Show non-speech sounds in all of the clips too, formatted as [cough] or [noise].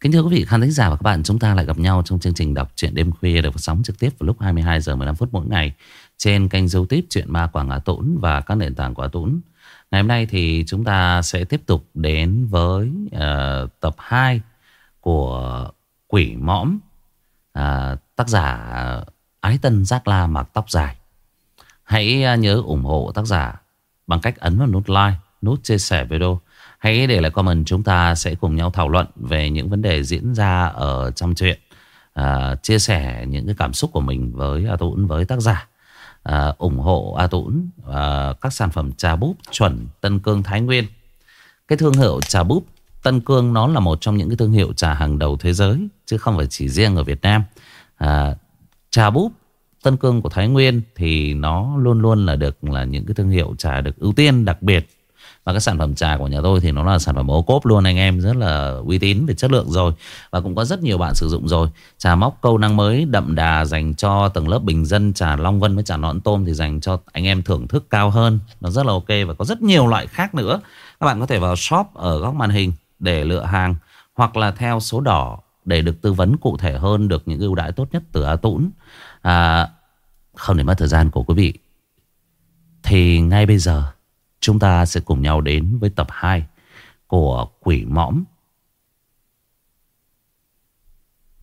Kính thưa quý vị khán thính giả và các bạn, chúng ta lại gặp nhau trong chương trình đọc truyện đêm khuya được phát sóng trực tiếp vào lúc 22 giờ 15 phút mỗi ngày trên kênh YouTube truyện ma Quảng Á Tũng và các nền tảng của Á Tũng. Ngày hôm nay thì chúng ta sẽ tiếp tục đến với uh, tập 2 của Quỷ Mõm, uh, tác giả Ái Tân Giác La mặc tóc dài. Hãy uh, nhớ ủng hộ tác giả bằng cách ấn vào nút like, nút chia sẻ video Hãy để lại comment chúng ta sẽ cùng nhau thảo luận về những vấn đề diễn ra ở trong chuyện. À, chia sẻ những cái cảm xúc của mình với A Tũng, với tác giả. À, ủng hộ A Tũng à, các sản phẩm trà búp chuẩn Tân Cương Thái Nguyên. Cái thương hiệu trà búp Tân Cương nó là một trong những cái thương hiệu trà hàng đầu thế giới chứ không phải chỉ riêng ở Việt Nam. À, trà búp Tân Cương của Thái Nguyên thì nó luôn luôn là được là những cái thương hiệu trà được ưu tiên đặc biệt và cái sản phẩm trà của nhà tôi thì nó là sản phẩm ô cốp luôn anh em Rất là uy tín về chất lượng rồi. Và cũng có rất nhiều bạn sử dụng rồi. Trà móc câu năng mới đậm đà dành cho tầng lớp bình dân Trà Long Vân với trà nõn tôm thì dành cho anh em thưởng thức cao hơn. Nó rất là ok và có rất nhiều loại khác nữa. Các bạn có thể vào shop ở góc màn hình để lựa hàng Hoặc là theo số đỏ để được tư vấn cụ thể hơn Được những ưu đãi tốt nhất từ A Tũng à, Không để mất thời gian của quý vị. Thì ngay bây giờ Chúng ta sẽ cùng nhau đến với tập 2 của Quỷ Mõm.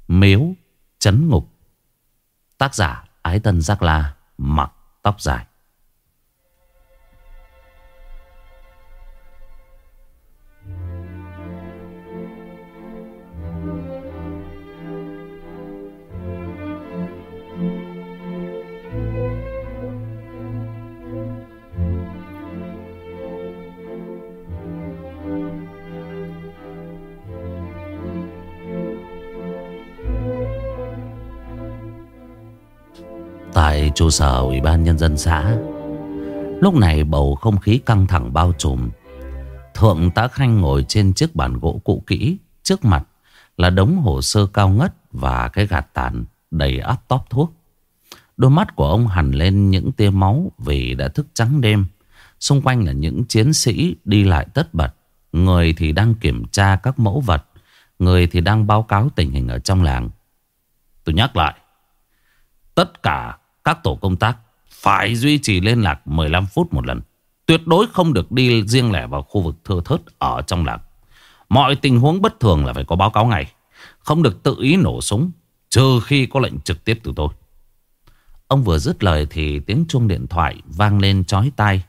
Miếu Chấn Ngục Tác giả Ái Tân Giác La, Mặc tóc dài Tại trụ sở Ủy ban Nhân dân xã. Lúc này bầu không khí căng thẳng bao trùm. Thượng tá Khanh ngồi trên chiếc bàn gỗ cũ kỹ, Trước mặt là đống hồ sơ cao ngất Và cái gạt tàn đầy áp tóp thuốc. Đôi mắt của ông hằn lên những tia máu Vì đã thức trắng đêm. Xung quanh là những chiến sĩ đi lại tất bật. Người thì đang kiểm tra các mẫu vật, Người thì đang báo cáo tình hình ở trong làng. Tôi nhắc lại, Tất cả các tổ công tác phải duy trì liên lạc 15 phút một lần. Tuyệt đối không được đi riêng lẻ vào khu vực thưa thớt ở trong làng. Mọi tình huống bất thường là phải có báo cáo ngay. Không được tự ý nổ súng, trừ khi có lệnh trực tiếp từ tôi. Ông vừa dứt lời thì tiếng chuông điện thoại vang lên chói tai.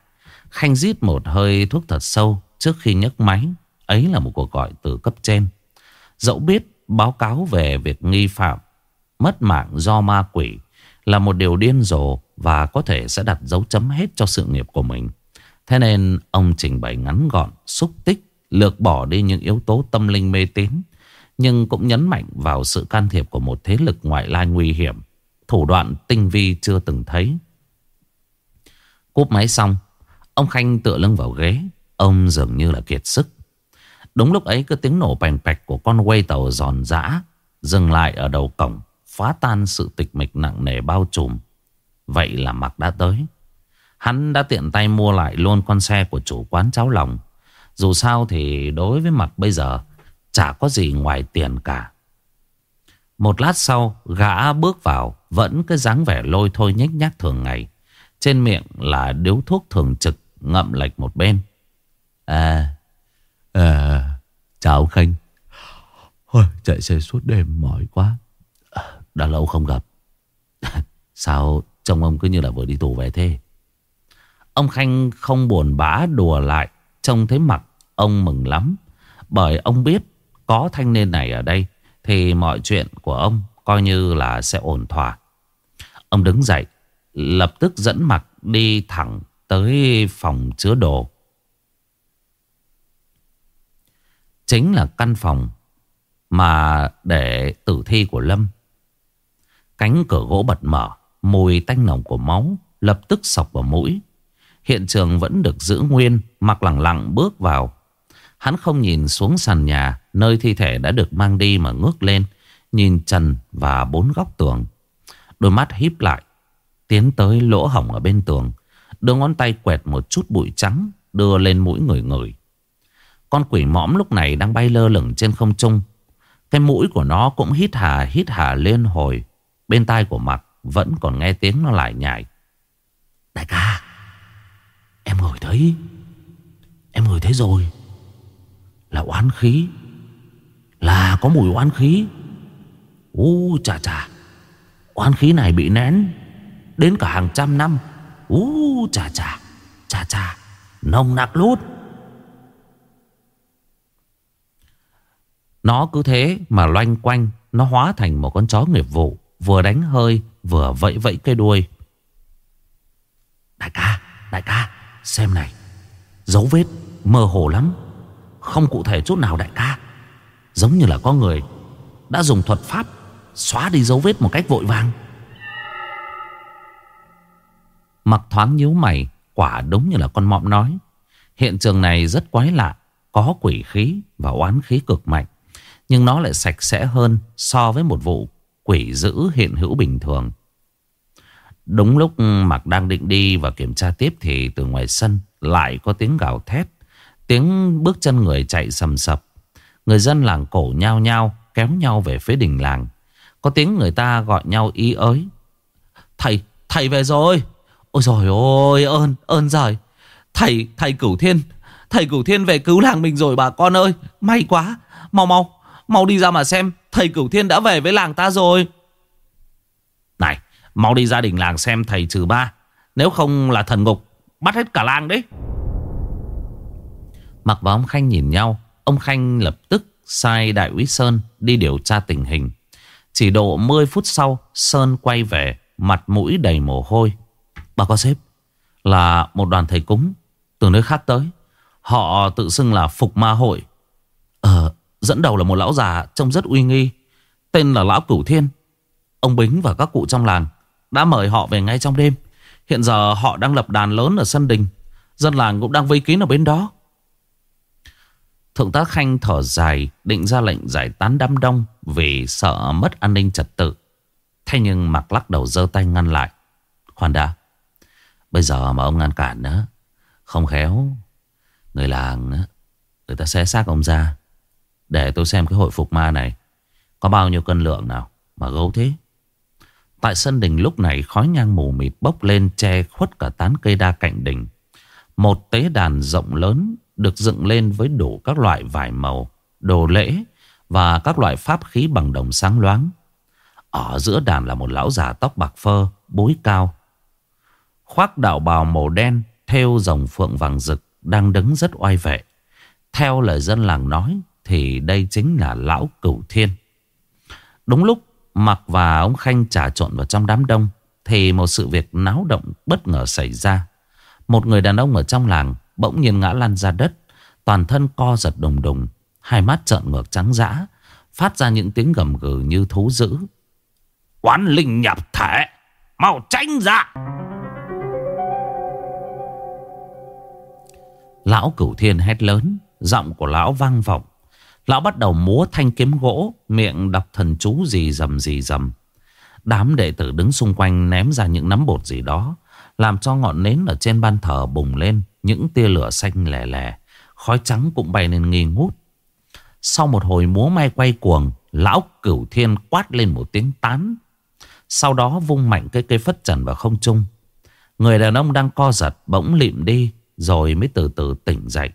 Khanh rít một hơi thuốc thật sâu trước khi nhấc máy. Ấy là một cuộc gọi từ cấp trên. Dẫu biết báo cáo về việc nghi phạm mất mạng do ma quỷ là một điều điên rồ và có thể sẽ đặt dấu chấm hết cho sự nghiệp của mình. Thế nên ông trình bày ngắn gọn, xúc tích, lược bỏ đi những yếu tố tâm linh mê tín, nhưng cũng nhấn mạnh vào sự can thiệp của một thế lực ngoại lai nguy hiểm, thủ đoạn tinh vi chưa từng thấy. Cúp máy xong, ông Khanh tựa lưng vào ghế, ông dường như là kiệt sức. Đúng lúc ấy cứ tiếng nổ bành bạch của con quay tàu giòn giã dừng lại ở đầu cổng phá tan sự tịch mịch nặng nề bao trùm. Vậy là Mặc đã tới. Hắn đã tiện tay mua lại luôn con xe của chủ quán cháo lòng. Dù sao thì đối với mặt bây giờ chả có gì ngoài tiền cả. Một lát sau, gã bước vào, vẫn cái dáng vẻ lôi thôi nhếch nhác thường ngày. Trên miệng là điếu thuốc thường trực ngậm lệch một bên. À, à chào Khanh. Ôi, chạy xe suốt đêm mỏi quá. Đã lâu không gặp. [laughs] Sao trông ông cứ như là vừa đi tù về thế? Ông Khanh không buồn bã đùa lại, Trông thấy mặt ông mừng lắm. Bởi ông biết Có thanh niên này ở đây, Thì mọi chuyện của ông Coi như là sẽ ổn thỏa. Ông đứng dậy, Lập tức dẫn mặt đi thẳng Tới phòng chứa đồ. Chính là căn phòng Mà để tử thi của Lâm. Cánh cửa gỗ bật mở, Mùi tanh nồng của máu Lập tức sọc vào mũi. Hiện trường vẫn được giữ nguyên, Mặc lặng lặng bước vào. Hắn không nhìn xuống sàn nhà, Nơi thi thể đã được mang đi mà ngước lên, Nhìn trần và bốn góc tường. Đôi mắt híp lại, Tiến tới lỗ hỏng ở bên tường, Đưa ngón tay quẹt một chút bụi trắng, Đưa lên mũi người người. Con quỷ mõm lúc này đang bay lơ lửng trên không trung. Cái mũi của nó cũng hít hà hít hà lên hồi. Bên tai của Mặc vẫn còn nghe tiếng nó lại nhảy Đại ca Em ngồi thấy Em ngồi thấy rồi. Là oán khí Là có mùi oán khí. Ú chà chà Oán khí này bị nén Đến cả hàng trăm năm. Ú chà chà Chà chà Nồng nặc lút. Nó cứ thế mà loanh quanh Nó hóa thành một con chó nghiệp vụ Vừa đánh hơi, vừa vẫy vẫy cây đuôi. Đại ca Đại ca, Xem này. Dấu vết mơ hồ lắm. Không cụ thể chút nào đại ca. Giống như là có người Đã dùng thuật pháp Xóa đi dấu vết một cách vội vàng. Mặc thoáng nhíu mày, Quả đúng như là con mọm nói. Hiện trường này rất quái lạ, Có quỷ khí và oán khí cực mạnh, Nhưng nó lại sạch sẽ hơn So với một vụ quỷ dữ hiện hữu bình thường. Đúng lúc Mạc đang định đi và kiểm tra tiếp Thì từ ngoài sân lại có tiếng gào thét Tiếng bước chân người chạy sầm sập. Người dân làng cổ nhao nhao Kéo nhau về phía đình làng. Có tiếng người ta gọi nhau ý ới. Thầy, thầy về rồi. Ôi trời ơi, ơn, ơn giời. Thầy, thầy cửu thiên Thầy cửu thiên về cứu làng mình rồi bà con ơi. May quá, mau mau. Mau đi ra mà xem Thầy cửu thiên đã về với làng ta rồi Này, mau đi gia đình làng xem thầy trừ ba Nếu không là thần ngục Bắt hết cả làng đấy Mặc và ông Khanh nhìn nhau Ông Khanh lập tức sai đại úy Sơn đi điều tra tình hình. Chỉ độ 10 phút sau, Sơn quay về, mặt mũi đầy mồ hôi. Bà có xếp là một đoàn thầy cúng từ nơi khác tới. Họ tự xưng là Phục Ma Hội. Dẫn đầu là một lão già trông rất uy nghi. Tên là Lão Cửu Thiên. Ông Bính và các cụ trong làng đã mời họ về ngay trong đêm. Hiện giờ họ đang lập đàn lớn ở sân đình. Dân làng cũng đang vây kín ở bên đó. Thượng tá Khanh thở dài, định ra lệnh giải tán đám đông vì sợ mất an ninh trật tự. Thế nhưng mặc lắc đầu giơ tay ngăn lại. Khoan đã. Bây giờ mà ông ngăn cản nữa. Không khéo. Người làng người ta sẽ xác ông ra. Để tôi xem cái hội phục ma này. Có bao nhiêu cân lượng nào mà gấu thế. Tại sân đình lúc này khói nhang mù mịt bốc lên che khuất cả tán cây đa cạnh đình. Một tế đàn rộng lớn được dựng lên với đủ các loại vải màu, đồ lễ và các loại pháp khí bằng đồng sáng loáng. Ở giữa đàn là một lão già tóc bạc phơ, búi cao. Khoác đạo bào màu đen, theo dòng phượng vàng rực, đang đứng rất oai vệ. Theo lời dân làng nói, thì đây chính là lão cửu thiên. Đúng lúc Mặc và ông Khanh trà trộn vào trong đám đông, thì một sự việc náo động bất ngờ xảy ra. Một người đàn ông ở trong làng Bỗng nhiên ngã lăn ra đất Toàn thân co giật đùng đùng Hai mắt trợn ngược trắng dã Phát ra những tiếng gầm gừ như thú dữ Quán linh nhập thể Mau tránh ra Lão cửu thiên hét lớn Giọng của lão vang vọng Lão bắt đầu múa thanh kiếm gỗ, Miệng đọc thần chú gì dầm gì dầm. Đám đệ tử đứng xung quanh ném ra những nắm bột gì đó, Làm cho ngọn nến ở trên ban thờ bùng lên, những tia lửa xanh lè lè, Khói trắng cũng bay lên nghi ngút. Sau một hồi múa may quay cuồng, Lão cửu thiên quát lên một tiếng tán. Sau đó vung mạnh cây cây phất trần vào không trung. Người đàn ông đang co giật bỗng lịm đi, Rồi mới từ từ tỉnh dậy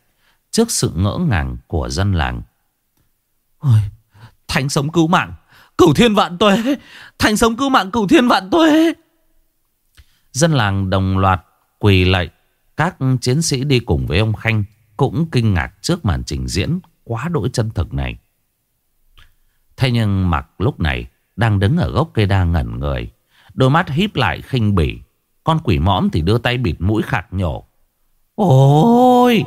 Trước sự ngỡ ngàng của dân làng. Ôi, Thành sống cứu mạng Cửu thiên vạn tuế Thành sống cứu mạng cửu thiên vạn tuế Dân làng đồng loạt quỳ lạy các chiến sĩ đi cùng với ông Khanh cũng kinh ngạc trước màn trình diễn quá đỗi chân thực này. Thế nhưng mặc lúc này đang đứng ở gốc cây đa ngẩn người. Đôi mắt híp lại khinh bỉ. Con quỷ mõm thì đưa tay bịt mũi khạc nhổ. Ôi!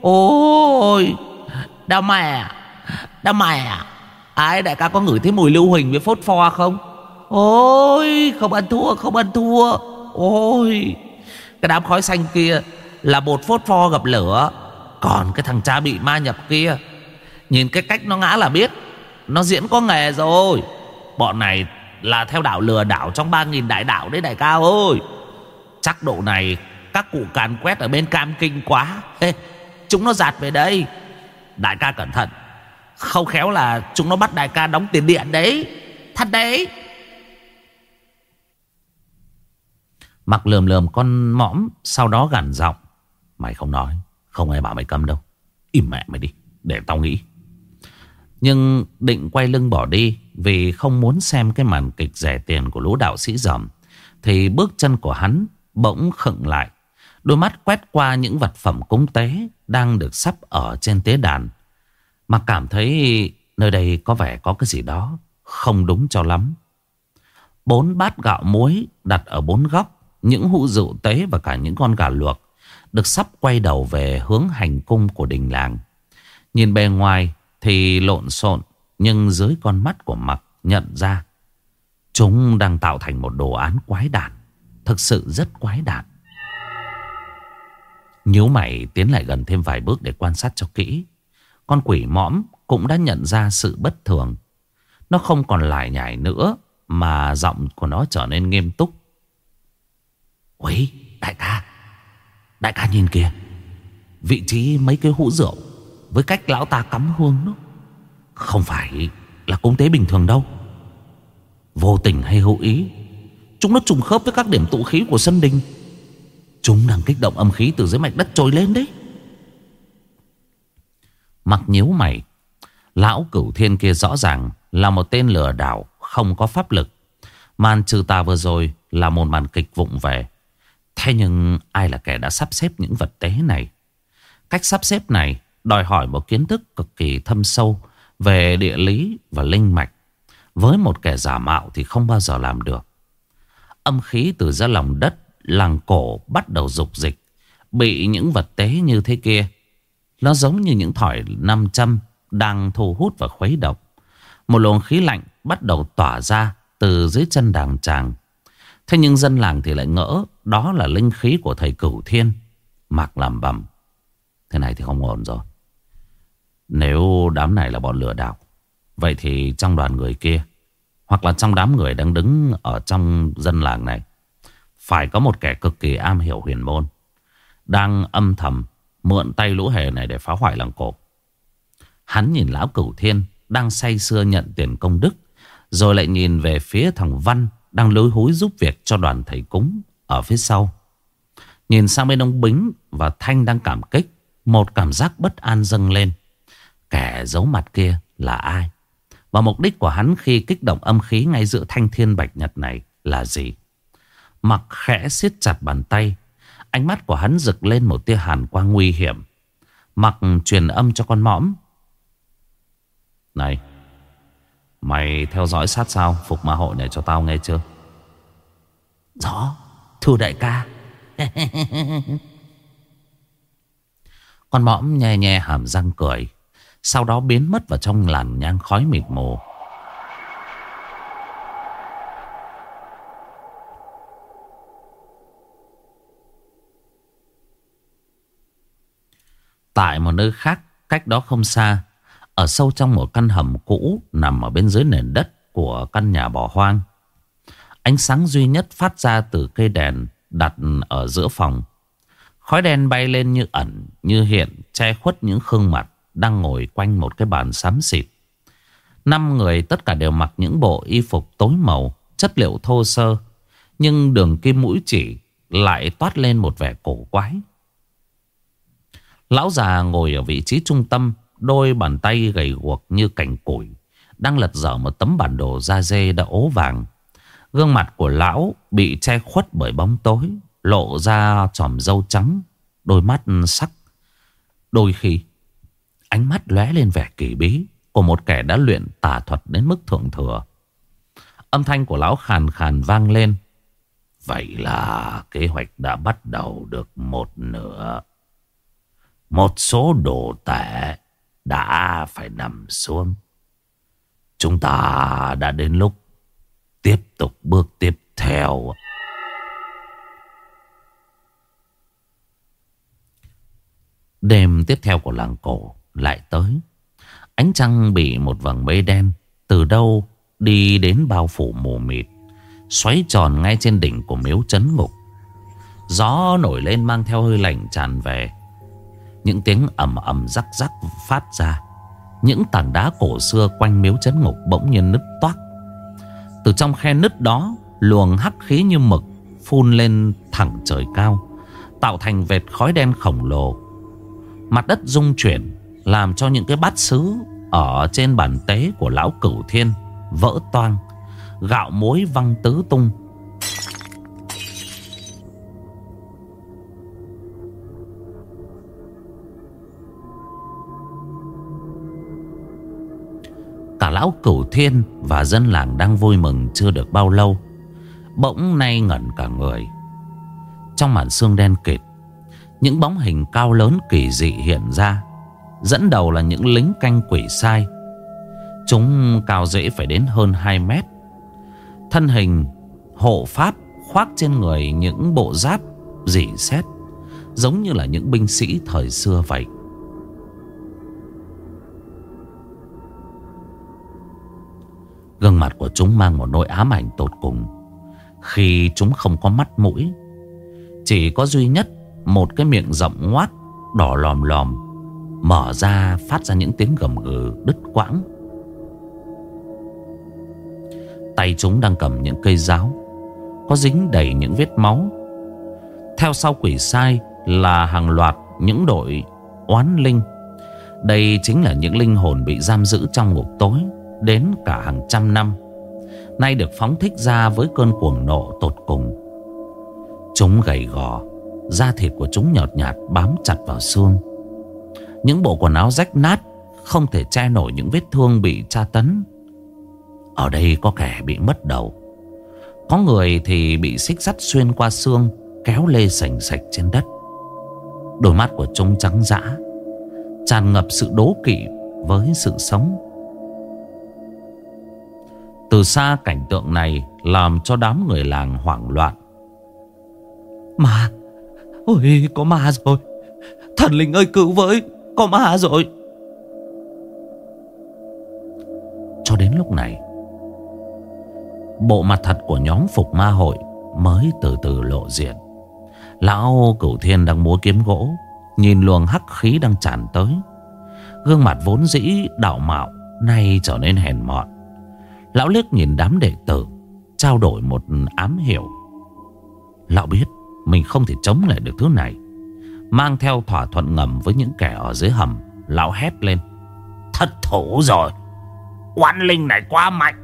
Ôi! Đau mẹ! Đau mẹ! À, ai đại ca có ngửi thấy mùi lưu huỳnh với phốt pho không? Ôi! Không ăn thua, không ăn thua! Ôi! Cái đám khói xanh kia Là bột phốt pho gặp lửa Còn cái thằng cha bị ma nhập kia Nhìn cái cách nó ngã là biết Nó diễn có nghề rồi Bọn này là theo đạo lừa đảo Trong 3.000 đại đạo đấy đại ca ơi Chắc độ này Các cụ càn quét ở bên cam kinh quá Ê, Chúng nó giạt về đây Đại ca cẩn thận không khéo là chúng nó bắt đại ca đóng tiền điện đấy. Thật đấy. Mặc lườm lườm con mõm, Sau đó gằn giọng. Mày không nói, Không ai bảo mày câm đâu. Im mẹ mày đi, Để tao nghĩ. Nhưng định quay lưng bỏ đi, Vì không muốn xem cái màn kịch rẻ tiền của lũ đạo sĩ dầm, Thì bước chân của hắn bỗng khựng lại. Đôi mắt quét qua những vật phẩm cúng tế Đang được sắp ở trên tế đàn. Mà cảm thấy nơi đây có vẻ có cái gì đó Không đúng cho lắm. Bốn bát gạo muối đặt ở bốn góc, Những hũ rượu tế và cả những con gà luộc Được sắp quay đầu về hướng hành cung của đình làng. Nhìn bề ngoài thì lộn xộn, Nhưng dưới con mắt của mặc nhận ra Chúng đang tạo thành một đồ án quái đản, Thực sự rất quái đản. Nhíu mày tiến lại gần thêm vài bước để quan sát cho kỹ. Con quỷ mõm cũng đã nhận ra sự bất thường. Nó không còn lại nhảy nữa Mà giọng của nó trở nên nghiêm túc. Úi đại ca Đại ca nhìn kìa, Vị trí mấy cái hũ rượu Với cách lão ta cắm hương nó Không phải là cúng tế bình thường đâu. Vô tình hay hữu ý, Chúng nó trùng khớp với các điểm tụ khí của sân đình. Chúng đang kích động âm khí từ dưới mạch đất trồi lên đấy. Mặc nhíu mày. Lão cửu thiên kia rõ ràng Là một tên lừa đảo, Không có pháp lực. Màn trừ tà vừa rồi Là một màn kịch vụng về. Thế nhưng ai là kẻ đã sắp xếp những vật tế này? Cách sắp xếp này Đòi hỏi một kiến thức cực kỳ thâm sâu Về địa lý và linh mạch. Với một kẻ giả mạo thì không bao giờ làm được. Âm khí từ ra lòng đất, Làng cổ bắt đầu dục dịch, Bị những vật tế như thế kia nó giống như những thỏi nam châm Đang thu hút và khuấy độc Một luồng khí lạnh bắt đầu tỏa ra Từ dưới chân đàng tràng. Thế nhưng dân làng thì lại ngỡ Đó là linh khí của thầy cửu thiên Mặc làm bầm Thế này thì không ổn rồi. Nếu đám này là bọn lừa đảo, Vậy thì trong đoàn người kia, Hoặc là trong đám người đang đứng Ở trong dân làng này, Phải có một kẻ cực kỳ am hiểu huyền môn, Đang âm thầm Mượn tay lũ hề này để phá hoại làng cổ. Hắn nhìn lão cửu thiên Đang say sưa nhận tiền công đức, Rồi lại nhìn về phía thằng Văn Đang lối hối giúp việc cho đoàn thầy cúng Ở phía sau. Nhìn sang bên ông Bính Và Thanh đang cảm kích, Một cảm giác bất an dâng lên. Kẻ giấu mặt kia là ai? Và mục đích của hắn khi kích động âm khí Ngay giữa thanh thiên bạch nhật này là gì? Mặc khẽ siết chặt bàn tay Ánh mắt của hắn rực lên một tia hàn quang nguy hiểm. Mặc truyền âm cho con mõm. Này Mày theo dõi sát sao? Phục ma hội này cho tao nghe chưa? Rõ Thưa đại ca. [laughs] Con mõm nhè nhè hàm răng cười. Sau đó biến mất vào trong làn nhang khói mịt mù Tại một nơi khác, Cách đó không xa, Ở sâu trong một căn hầm cũ Nằm ở bên dưới nền đất Của căn nhà bỏ hoang. Ánh sáng duy nhất phát ra từ cây đèn Đặt ở giữa phòng. Khói đen bay lên như ẩn, Như hiện, che khuất những khương mặt Đang ngồi quanh một cái bàn xám xịt. Năm người tất cả đều mặc những bộ y phục tối màu, Chất liệu thô sơ, Nhưng đường kim mũi chỉ Lại toát lên một vẻ cổ quái. Lão già ngồi ở vị trí trung tâm, Đôi bàn tay gầy guộc như cành củi, Đang lật dở một tấm bản đồ da dê đã ố vàng. Gương mặt của lão bị che khuất bởi bóng tối, Lộ ra tròm dâu trắng, Đôi mắt sắc. Đôi khi, Ánh mắt lóe lên vẻ kỳ bí Của một kẻ đã luyện tà thuật đến mức thượng thừa. Âm thanh của lão khàn khàn vang lên. Vậy là kế hoạch đã bắt đầu được một nửa một số đồ tệ đã phải nằm xuống. Chúng ta đã đến lúc tiếp tục bước tiếp theo. Đêm tiếp theo của làng cổ lại tới. Ánh trăng bị một vầng mây đen từ đâu đi đến bao phủ mù mịt. Xoáy tròn ngay trên đỉnh của miếu chấn ngục. Gió nổi lên mang theo hơi lạnh tràn về. Những tiếng ầm ầm rắc rắc phát ra. Những tảng đá cổ xưa quanh miếu chấn ngục bỗng nhiên nứt toác. Từ trong khe nứt đó, Luồng hắc khí như mực Phun lên thẳng trời cao, Tạo thành vệt khói đen khổng lồ. Mặt đất rung chuyển, Làm cho những cái bát sứ Ở trên bàn tế của lão cửu thiên Vỡ toang, Gạo muối văng tứ tung. Lão cửu thiên và dân làng đang vui mừng chưa được bao lâu. Bỗng nay ngẩn cả người. Trong màn xương đen kịt, Những bóng hình cao lớn kỳ dị hiện ra, Dẫn đầu là những lính canh quỷ sai. Chúng cao dễ phải đến hơn 2 mét. Thân hình, hộ pháp khoác trên người những bộ giáp dỉ xét, Giống như là những binh sĩ thời xưa vậy. Gương mặt của chúng mang một nỗi ám ảnh tột cùng. Khi chúng không có mắt mũi, Chỉ có duy nhất một cái miệng rộng ngoát, Đỏ lòm lòm, Mở ra phát ra những tiếng gầm gừ đứt quãng. Tay chúng đang cầm những cây giáo, Có dính đầy những vết máu. Theo sau quỷ sai là hàng loạt những đội oán linh. Đây chính là những linh hồn bị giam giữ trong ngục tối. Đến cả hàng trăm năm, Nay được phóng thích ra với cơn cuồng nộ tột cùng. Chúng gầy gò, Da thịt của chúng nhợt nhạt bám chặt vào xương. Những bộ quần áo rách nát Không thể che nổi những vết thương bị tra tấn. Ở đây có kẻ bị mất đầu, Có người thì bị xích sắt xuyên qua xương, Kéo lê sành sạch trên đất. Đôi mắt của chúng trắng dã, Tràn ngập sự đố kỵ với sự sống. Từ xa cảnh tượng này Làm cho đám người làng hoảng loạn. Ma Ôi có ma rồi. Thần linh ơi cứu với Có ma rồi. Cho đến lúc này Bộ mặt thật của nhóm phục ma hội Mới từ từ lộ diện. Lão cửu thiên đang múa kiếm gỗ Nhìn luồng hắc khí đang tràn tới. Gương mặt vốn dĩ đạo mạo Nay trở nên hèn mọn Lão liếc nhìn đám đệ tử, Trao đổi một ám hiểu Lão biết Mình không thể chống lại được thứ này. Mang theo thỏa thuận ngầm với những kẻ ở dưới hầm, Lão hét lên. Thất thủ rồi. Oan linh này quá mạnh.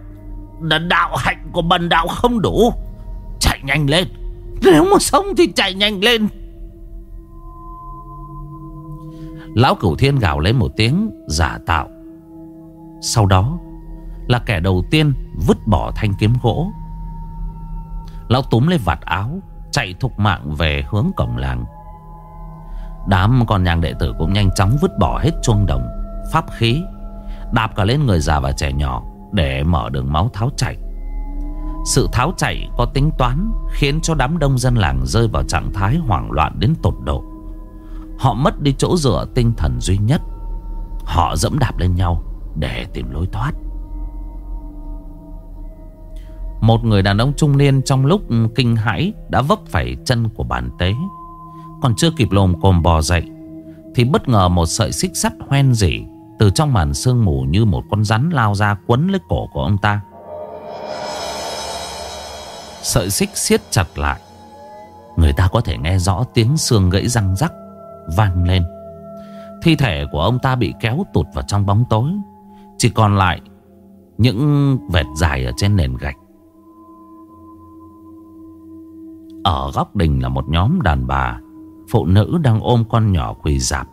Đạo hạnh của bần đạo không đủ. Chạy nhanh lên. Nếu mà sống thì chạy nhanh lên. Lão cửu thiên gào lên một tiếng giả tạo. Sau đó là kẻ đầu tiên vứt bỏ thanh kiếm gỗ. Lão túm lấy vạt áo, Chạy thục mạng về hướng cổng làng. Đám con nhang đệ tử cũng nhanh chóng vứt bỏ hết chuông đồng, Pháp khí, Đạp cả lên người già và trẻ nhỏ Để mở đường máu tháo chảy. Sự tháo chạy có tính toán Khiến cho đám đông dân làng rơi vào trạng thái hoảng loạn đến tột độ. Họ mất đi chỗ dựa tinh thần duy nhất. Họ dẫm đạp lên nhau Để tìm lối thoát. Một người đàn ông trung niên trong lúc ừ, kinh hãi Đã vấp phải chân của bàn tế Còn chưa kịp lồm cồm bò dậy, Thì bất ngờ một sợi xích sắt hoen dỉ Từ trong màn sương mù như một con rắn lao ra quấn lấy cổ của ông ta. Sợi xích siết chặt lại. Người ta có thể nghe rõ tiếng xương gãy răng rắc Vang lên. Thi thể của ông ta bị kéo tụt vào trong bóng tối. Chỉ còn lại Những vệt dài ở trên nền gạch. Ở góc đình là một nhóm đàn bà. Phụ nữ đang ôm con nhỏ quỳ dạp.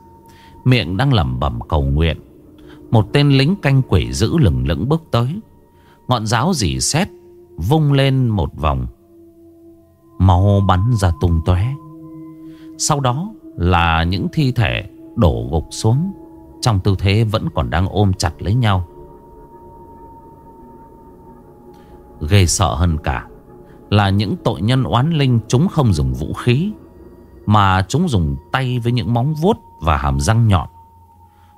Miệng đang lẩm bẩm cầu nguyện. Một tên lính canh quỷ giữ lừng lững bước tới. Ngọn giáo dì xét Vung lên một vòng. Máu bắn ra tung tóe. Sau đó là những thi thể đổ gục xuống. Trong tư thế vẫn còn đang ôm chặt lấy nhau. Ghê sợ hơn cả. Là những tội nhân oán linh Chúng không dùng vũ khí, Mà chúng dùng tay với những móng vuốt Và hàm răng nhọn.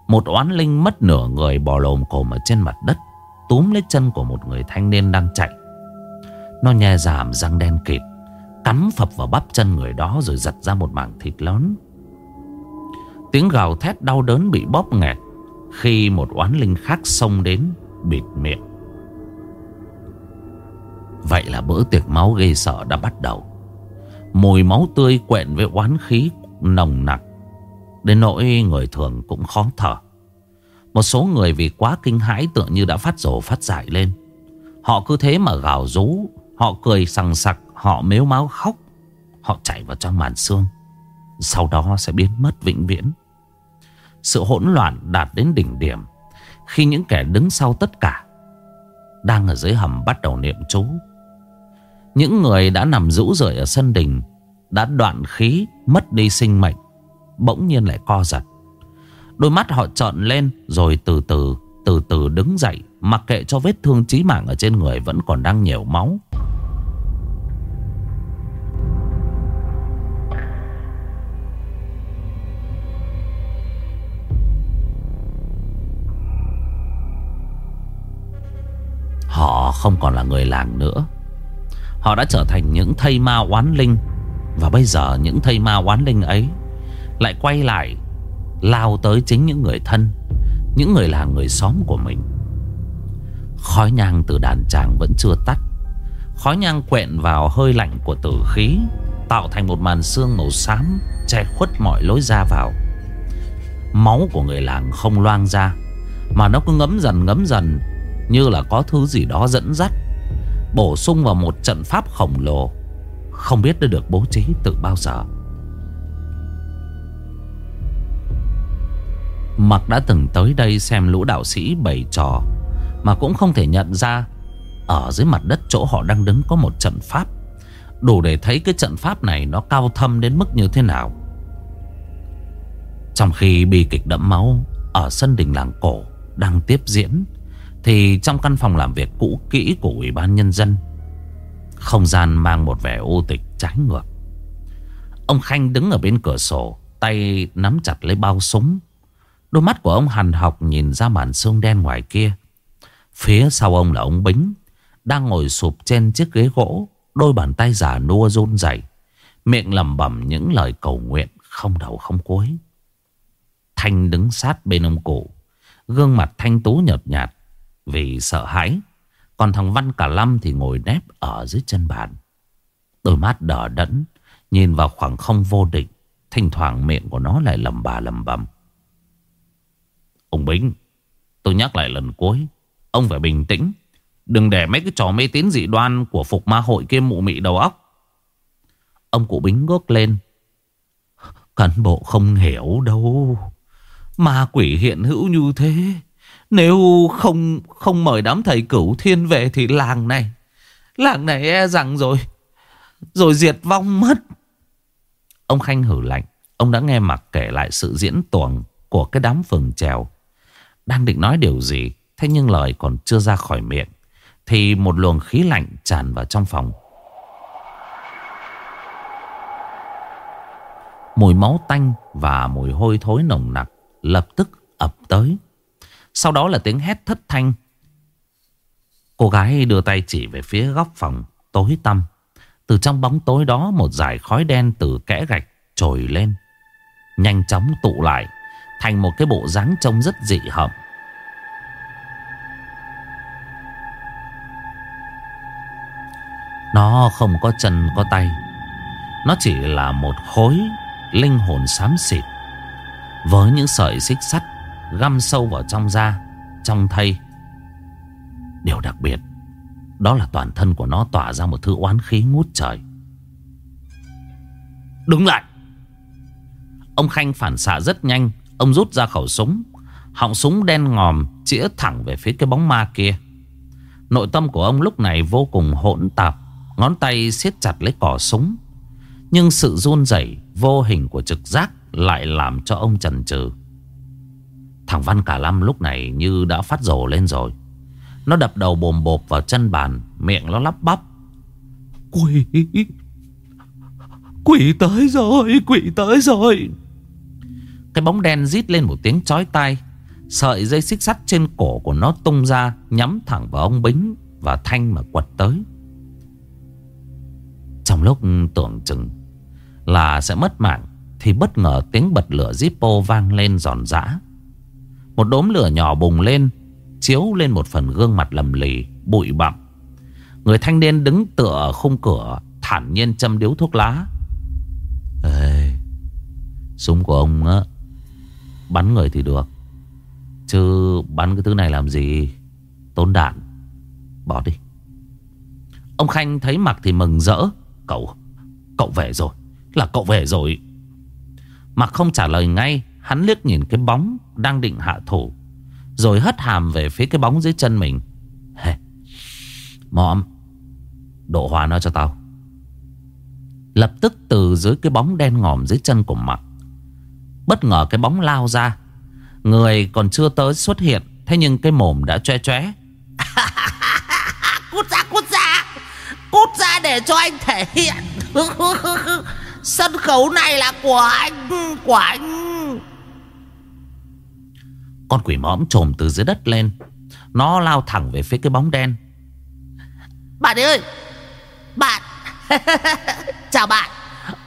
Một oán linh mất nửa người bò lồm cồm ở trên mặt đất, Túm lấy chân của một người thanh niên đang chạy. Nó nhè giảm răng đen kịt, Cắm phập vào bắp chân người đó Rồi giật ra một mảng thịt lớn. Tiếng gào thét đau đớn bị bóp nghẹt Khi một oán linh khác xông đến Bịt miệng. Vậy là bữa tiệc máu ghê sợ đã bắt đầu. Mùi máu tươi quẹn với oán khí nồng nặc. Đến nỗi người thường cũng khó thở. Một số người vì quá kinh hãi tựa như đã phát rổ phát dại lên. Họ cứ thế mà gào rú, Họ cười sằng sặc, Họ mếu máu khóc. Họ chạy vào trong màn xương Sau đó sẽ biến mất vĩnh viễn. Sự hỗn loạn đạt đến đỉnh điểm. Khi những kẻ đứng sau tất cả Đang ở dưới hầm bắt đầu niệm chú những người đã nằm rũ rượi ở sân đình, Đã đoạn khí, Mất đi sinh mệnh, Bỗng nhiên lại co giật. Đôi mắt họ trọn lên Rồi từ từ từ từ đứng dậy, Mặc kệ cho vết thương chí mạng ở trên người Vẫn còn đang nhiều máu. Họ không còn là người làng nữa. Họ đã trở thành những thây ma oán linh. Và bây giờ những thây ma oán linh ấy Lại quay lại Lao tới chính những người thân, Những người làng người xóm của mình. Khói nhang từ đàn tràng vẫn chưa tắt. Khói nhang quẹn vào hơi lạnh của tử khí, Tạo thành một màn xương màu xám Che khuất mọi lối ra vào. Máu của người làng không loang ra, Mà nó cứ ngấm dần ngấm dần, Như là có thứ gì đó dẫn dắt. Bổ sung vào một trận pháp khổng lồ. Không biết đã được bố trí từ bao giờ. Mặc đã từng tới đây xem lũ đạo sĩ bày trò, Mà cũng không thể nhận ra Ở dưới mặt đất chỗ họ đang đứng có một trận pháp. Đủ để thấy cái trận pháp này nó cao thâm đến mức như thế nào. Trong khi bi kịch đẫm máu Ở sân đình làng cổ Đang tiếp diễn thì trong căn phòng làm việc cũ kỹ của Ủy ban Nhân dân, Không gian mang một vẻ ô tịch trái ngược. Ông Khanh đứng ở bên cửa sổ, Tay nắm chặt lấy bao súng. Đôi mắt của ông hằn học nhìn ra màn sương đen ngoài kia. Phía sau ông là ông Bính, Đang ngồi sụp trên chiếc ghế gỗ, Đôi bàn tay giả nua run rẩy, Miệng lẩm bẩm những lời cầu nguyện Không đầu không cuối. Thanh đứng sát bên ông cụ, Gương mặt thanh tú nhợt nhạt vì sợ hãi. Còn thằng Văn cả Lâm thì ngồi nép ở dưới chân bàn. Đôi mắt đỏ đẫn, Nhìn vào khoảng không vô định, Thỉnh thoảng miệng của nó lại lầm bà lầm bầm. Ông Bính, Tôi nhắc lại lần cuối, Ông phải bình tĩnh, Đừng để mấy cái trò mê tín dị đoan Của phục ma hội kia mụ mị đầu óc. Ông cụ Bính ngước lên. Cán bộ không hiểu đâu, Ma quỷ hiện hữu như thế. Nếu không không mời đám thầy cửu thiên về Thì làng này Làng này e rằng rồi Rồi diệt vong mất. Ông Khanh hử lạnh. Ông đã nghe mặc kể lại sự diễn tuồng Của cái đám phường trèo. Đang định nói điều gì, Thế nhưng lời còn chưa ra khỏi miệng, Thì một luồng khí lạnh tràn vào trong phòng. Mùi máu tanh và mùi hôi thối nồng nặc Lập tức ập tới. Sau đó là tiếng hét thất thanh. Cô gái đưa tay chỉ về phía góc phòng tối tăm. Từ trong bóng tối đó, một dải khói đen từ kẽ gạch trồi lên, Nhanh chóng tụ lại Thành một cái bộ dáng trông rất dị hợm. Nó không có chân, có tay. Nó chỉ là một khối linh hồn xám xịt Với những sợi xích sắt Găm sâu vào trong da, Trong thây. Điều đặc biệt, Đó là toàn thân của nó tỏa ra một thứ oán khí ngút trời. Đứng lại! Ông Khanh phản xạ rất nhanh, Ông rút ra khẩu súng. Họng súng đen ngòm Chĩa thẳng về phía cái bóng ma kia. Nội tâm của ông lúc này vô cùng hỗn tạp, Ngón tay siết chặt lấy cỏ súng. Nhưng sự run rẩy vô hình của trực giác Lại làm cho ông chần chừ. Thằng Văn Cả Lâm lúc này như đã phát rồ lên rồi. Nó đập đầu bồm bộp vào chân bàn Miệng nó lắp bắp. Quỷ. Quỷ tới rồi Quỷ tới rồi. Cái bóng đen rít lên một tiếng chói tai. Sợi dây xích sắt trên cổ của nó tung ra Nhắm thẳng vào ông Bính Và Thanh mà quật tới. Trong lúc tưởng chừng Là sẽ mất mạng Thì bất ngờ tiếng bật lửa Zippo vang lên giòn giã một đốm lửa nhỏ bùng lên Chiếu lên một phần gương mặt lầm lì Bụi bặm. Người thanh niên đứng tựa ở khung cửa Thản nhiên châm điếu thuốc lá. Ê, Súng của ông á Bắn người thì được. Chứ bắn cái thứ này làm gì? Tốn đạn. Bỏ đi. Ông Khanh thấy mặc thì mừng rỡ. Cậu Cậu về rồi. Là cậu về rồi. Mặc không trả lời ngay. Hắn liếc nhìn cái bóng Đang định hạ thủ Rồi hất hàm về phía cái bóng dưới chân mình. Hey, Mọm Độ hòa nó cho tao. Lập tức từ dưới cái bóng đen ngòm dưới chân của mặt, Bất ngờ cái bóng lao ra. Người còn chưa tới xuất hiện Thế nhưng cái mồm đã choe choe [laughs] Cút ra cút ra Cút ra để cho anh thể hiện. [laughs] Sân khấu này là của anh Của anh. Con quỷ mõm trồm từ dưới đất lên. Nó lao thẳng về phía cái bóng đen. Bạn ơi! Bạn! [laughs] Chào bạn!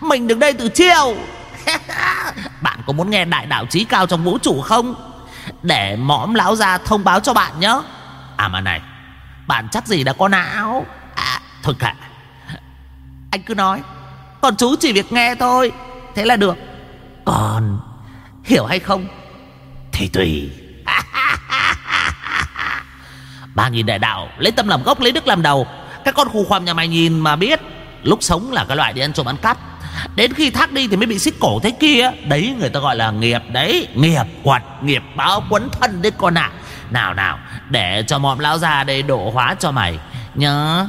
Mình đứng đây từ chiều! [laughs] Bạn có muốn nghe đại đạo trí cao trong vũ trụ không? Để mõm lão ra thông báo cho bạn nhé. À mà này, Bạn chắc gì đã có não? À thôi cả Anh cứ nói. Còn chú chỉ việc nghe thôi. Thế là được. Còn Hiểu hay không? Thì tùy. [laughs] Ba nghìn đại đạo Lấy tâm làm gốc lấy đức làm đầu. Các con khu khoằm nhà mày nhìn mà biết Lúc sống là cái loại đi ăn trộm ăn cắp. Đến khi thác đi thì mới bị xích cổ thế kia. Đấy người ta gọi là nghiệp đấy Nghiệp quật nghiệp báo quấn thân đấy con ạ. À. Nào nào Để cho mọm lão già đây độ hóa cho mày Nhớ.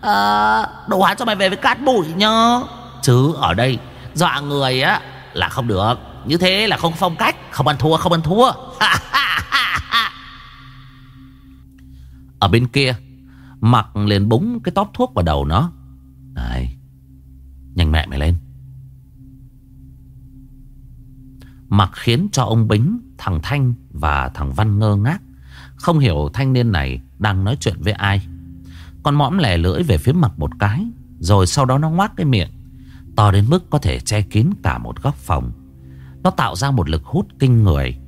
Ờ, à, Độ hóa cho mày về với cát bụi nhớ. Chứ ở đây Dọa người á là không được. Như thế là không phong cách, Không ăn thua, không ăn thua. [laughs] Ở bên kia, Mặc liền búng cái tóp thuốc vào đầu nó. Này, Nhanh mẹ mày lên. Mặc khiến cho ông Bính, Thằng Thanh và thằng Văn ngơ ngác, Không hiểu thanh niên này Đang nói chuyện với ai. Con mõm lè lưỡi về phía mặt một cái, Rồi sau đó nó ngoác cái miệng, To đến mức có thể che kín cả một góc phòng. Nó tạo ra một lực hút kinh người.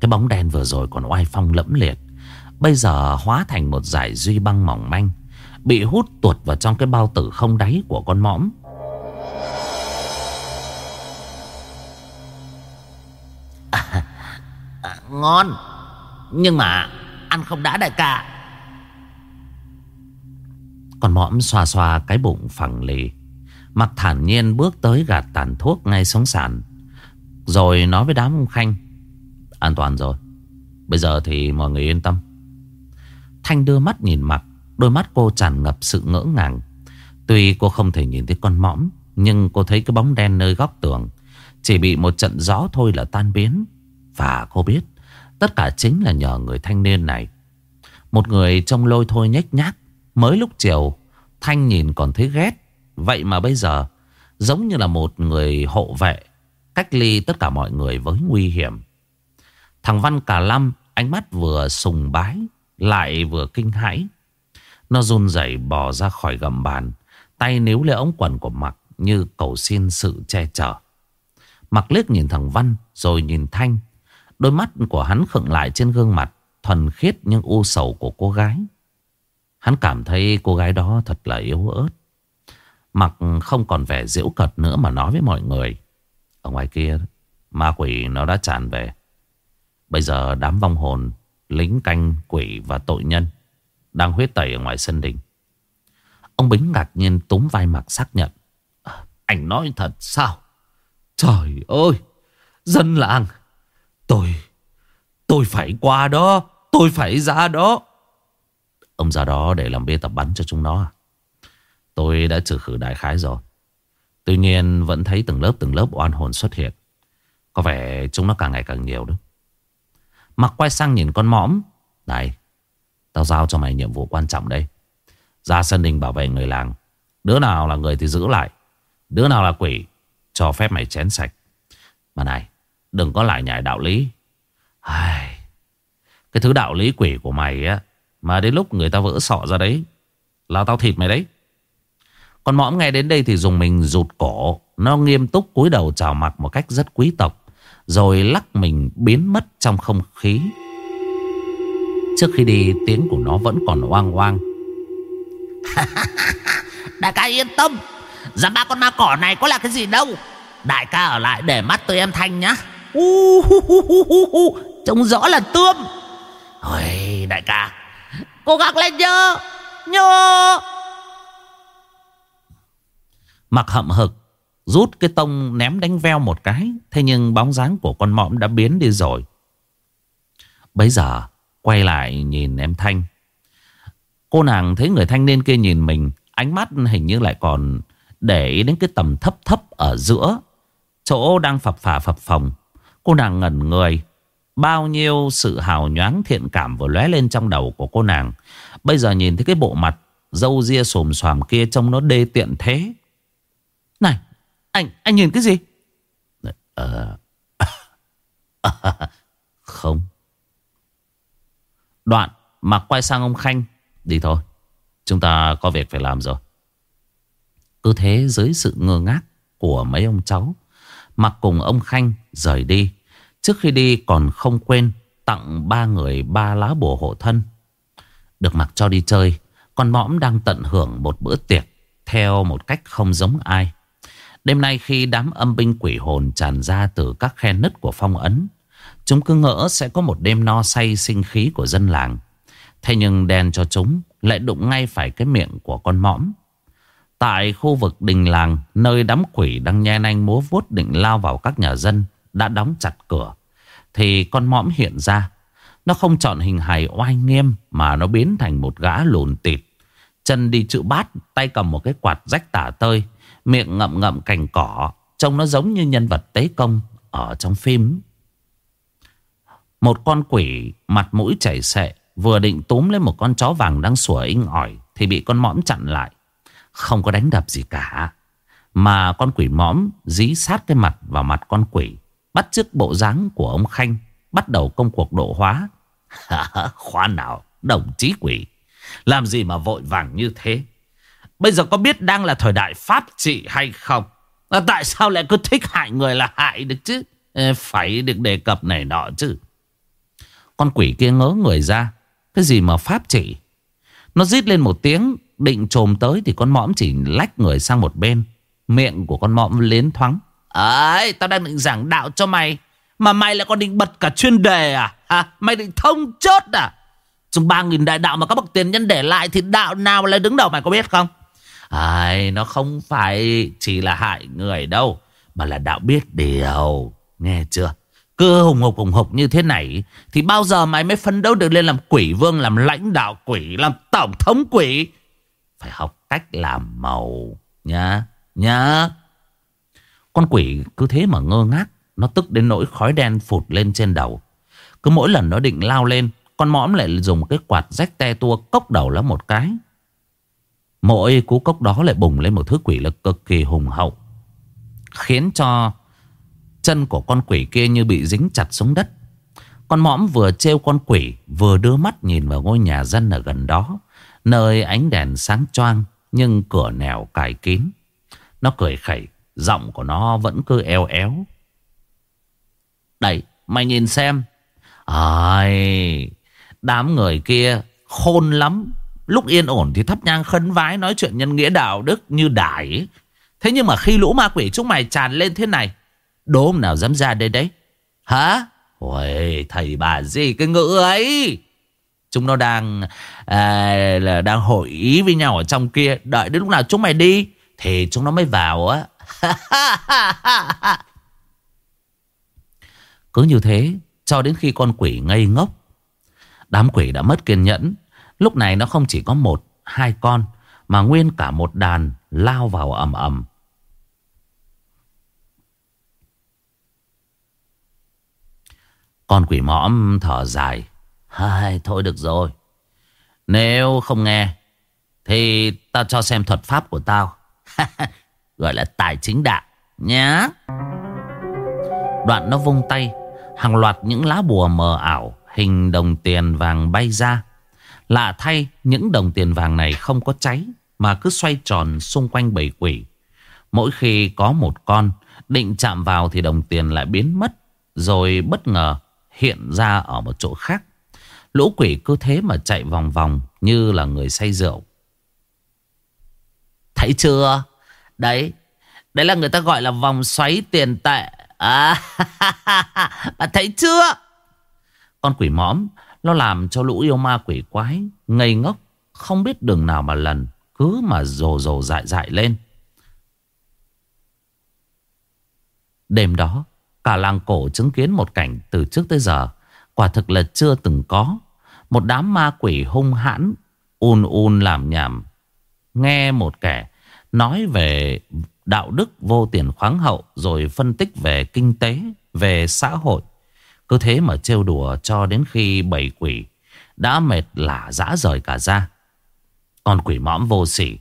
Cái bóng đen vừa rồi còn oai phong lẫm liệt. Bây giờ hóa thành một dải duy băng mỏng manh Bị hút tuột vào trong cái bao tử không đáy của con mõm. À, à, Ngon. Nhưng mà ăn không đã đại ca. Con mõm xoa xoa cái bụng phẳng lì. Mặc thản nhiên bước tới gạt tàn thuốc ngay xuống sàn rồi nói với đám Khanh. An toàn rồi. Bây giờ thì mọi người yên tâm. Thanh đưa mắt nhìn mặt, Đôi mắt cô tràn ngập sự ngỡ ngàng. Tuy cô không thể nhìn thấy con mõm, Nhưng cô thấy cái bóng đen nơi góc tường. Chỉ bị một trận gió thôi là tan biến. Và cô biết, Tất cả chính là nhờ người thanh niên này. Một người trông lôi thôi nhếch nhác. Mới lúc chiều, Thanh nhìn còn thấy ghét. Vậy mà bây giờ, Giống như là một người hộ vệ. Cách ly tất cả mọi người với nguy hiểm. Thằng Văn cả lâm, Ánh mắt vừa sùng bái, Lại vừa kinh hãi. Nó run rẩy bò ra khỏi gầm bàn, Tay níu lấy ống quần của Mặc Như cầu xin sự che chở. Mặc liếc nhìn thằng Văn Rồi nhìn Thanh. Đôi mắt của hắn khựng lại trên gương mặt, Thuần khiết nhưng u sầu của cô gái. Hắn cảm thấy cô gái đó thật là yếu ớt. Mặc không còn vẻ diễu cợt nữa mà nói với mọi người. Ở ngoài kia. Ma quỷ nó đã tràn về. Bây giờ đám vong hồn Lính canh quỷ và tội nhân Đang huyết tẩy ở ngoài sân đình. Ông Bính ngạc nhiên túm vai mặt xác nhận à, Anh nói thật sao? Trời ơi! Dân làng! Tôi Tôi phải qua đó! Tôi phải ra đó! Ông ra đó để làm bia tập bắn cho chúng nó. À Tôi đã trừ khử đại khái rồi. Tuy nhiên vẫn thấy từng lớp từng lớp oan hồn xuất hiện. Có vẻ chúng nó càng ngày càng nhiều đó. Mặc quay sang nhìn con mõm. Này, Tao giao cho mày nhiệm vụ quan trọng đây. Ra sân đình bảo vệ người làng. Đứa nào là người thì giữ lại. Đứa nào là quỷ, Cho phép mày chén sạch. Mà này, Đừng có lại nhảy đạo lý. Ai... Cái thứ đạo lý quỷ của mày á, Mà đến lúc người ta vỡ sọ ra đấy, Là tao thịt mày đấy. Con mõm nghe đến đây thì dùng mình rụt cổ. Nó nghiêm túc cúi đầu chào mặt một cách rất quý tộc, Rồi lắc mình biến mất trong không khí. Trước khi đi, tiếng của nó vẫn còn oang oang. [laughs] Đại ca yên tâm Dám ba con ma cỏ này có là cái gì đâu. Đại ca ở lại để mắt tôi em Thanh nhá. Uh. Trông rõ là tươm. Ôi đại ca, Cố gắng lên nhớ Nhớ. Mặc hậm hực, Rút cái tông ném đánh veo một cái, Thế nhưng bóng dáng của con mõm đã biến đi rồi. Bây giờ, Quay lại nhìn em Thanh. Cô nàng thấy người thanh niên kia nhìn mình, Ánh mắt hình như lại còn Để ý đến cái tầm thấp thấp ở giữa, Chỗ đang phập phà phập phồng. Cô nàng ngẩn người, Bao nhiêu sự hào nhoáng thiện cảm vừa lóe lên trong đầu của cô nàng. Bây giờ nhìn thấy cái bộ mặt Dâu ria xồm xoàm kia trông nó đê tiện thế này, Anh anh nhìn cái gì? Ờ [laughs] Không. Đoạn mặc quay sang ông Khanh, Đi thôi. Chúng ta có việc phải làm rồi. Cứ thế dưới sự ngơ ngác Của mấy ông cháu Mặc cùng ông Khanh rời đi. Trước khi đi còn không quên Tặng ba người ba lá bùa hộ thân. Được mặc cho đi chơi, Con mõm đang tận hưởng một bữa tiệc Theo một cách không giống ai. Đêm nay khi đám âm binh quỷ hồn tràn ra từ các khe nứt của phong ấn, Chúng cứ ngỡ sẽ có một đêm no say sinh khí của dân làng. Thế nhưng đèn cho chúng lại đụng ngay phải cái miệng của con mõm. Tại khu vực đình làng, Nơi đám quỷ đang nhe nanh múa vuốt định lao vào các nhà dân, Đã đóng chặt cửa, Thì con mõm hiện ra. Nó không chọn hình hài oai nghiêm Mà nó biến thành một gã lùn tịt. Chân đi chữ bát, Tay cầm một cái quạt rách tả tơi Miệng ngậm ngậm cành cỏ, Trông nó giống như nhân vật tế công Ở trong phim. Một con quỷ Mặt mũi chảy xệ Vừa định túm lên một con chó vàng đang sủa inh ỏi Thì bị con mõm chặn lại. Không có đánh đập gì cả, Mà con quỷ mõm dí sát cái mặt vào mặt con quỷ, Bắt chước bộ dáng của ông Khanh, Bắt đầu công cuộc độ hóa. [laughs] Khoan nào, Đồng chí quỷ, Làm gì mà vội vàng như thế? Bây giờ có biết đang là thời đại pháp trị hay không? À, Tại sao lại cứ thích hại người là hại được chứ? Phải được đề cập này nọ chứ. Con quỷ kia ngớ người ra. Cái gì mà pháp trị? Nó rít lên một tiếng Định trồm tới thì con mõm chỉ lách người sang một bên. Miệng của con mõm liến thoáng. Ấy tao đang định giảng đạo cho mày. Mà mày lại còn định bật cả chuyên đề à? À mày định thông chốt à? Trong ba nghìn đại đạo mà các bậc tiền nhân để lại Thì đạo nào lại đứng đầu mày có biết không? Ai, nó không phải chỉ là hại người đâu Mà là đạo biết điều. Nghe chưa? Cứ hùng hục hùng hục như thế này Thì bao giờ mày mới phấn đấu được lên làm quỷ vương Làm lãnh đạo quỷ Làm tổng thống quỷ? Phải học cách làm màu Nhá Nhá. Con quỷ cứ thế mà ngơ ngác Nó tức đến nỗi khói đen phụt lên trên đầu. Cứ mỗi lần nó định lao lên Con mõm lại dùng cái quạt rách te tua Cốc đầu nó một cái. Mỗi cú cốc đó lại bùng lên một thứ quỷ lực cực kỳ hùng hậu, Khiến cho chân của con quỷ kia như bị dính chặt xuống đất. Con mõm vừa trêu con quỷ, Vừa đưa mắt nhìn vào ngôi nhà dân ở gần đó, Nơi ánh đèn sáng choang Nhưng cửa nẻo cài kín. Nó cười khẩy, Giọng của nó vẫn cứ eo éo. Đây, mày nhìn xem. Ai, Đám người kia khôn lắm. Lúc yên ổn thì thắp nhang khấn vái Nói chuyện nhân nghĩa đạo đức như đại Thế nhưng mà khi lũ ma quỷ chúng mày tràn lên thế này Đố ông nào dám ra đây đấy? Hả? Ôi thầy bà gì cái ngữ ấy? Chúng nó đang à, là đang hội ý với nhau ở trong kia. Đợi đến lúc nào chúng mày đi Thì chúng nó mới vào á. [laughs] Cứ như thế Cho đến khi con quỷ ngây ngốc Đám quỷ đã mất kiên nhẫn Lúc này nó không chỉ có một, hai con Mà nguyên cả một đàn lao vào ầm ầm. Con quỷ mõm thở dài. Hai, Thôi được rồi. Nếu không nghe Thì tao cho xem thuật pháp của tao. [laughs] Gọi là tài chính đạo Nhá. Đoạn nó vung tay Hàng loạt những lá bùa mờ ảo Hình đồng tiền vàng bay ra. Lạ thay những đồng tiền vàng này không có cháy Mà cứ xoay tròn xung quanh bầy quỷ Mỗi khi có một con Định chạm vào thì đồng tiền lại biến mất Rồi bất ngờ hiện ra ở một chỗ khác. Lũ quỷ cứ thế mà chạy vòng vòng như là người say rượu. Thấy chưa? Đấy, đấy là người ta gọi là vòng xoáy tiền tệ. À, [laughs] bà thấy chưa? Con quỷ mõm nó làm cho lũ yêu ma quỷ quái ngây ngốc, không biết đường nào mà lần, cứ mà rồ rồ dại dại lên. Đêm đó, cả làng cổ chứng kiến một cảnh từ trước tới giờ, quả thực là chưa từng có. Một đám ma quỷ hung hãn, un un làm nhảm. Nghe một kẻ nói về đạo đức vô tiền khoáng hậu, rồi phân tích về kinh tế, về xã hội. Cứ thế mà trêu đùa cho đến khi bảy quỷ đã mệt lả dã rời cả ra. Con quỷ mõm vô sỉ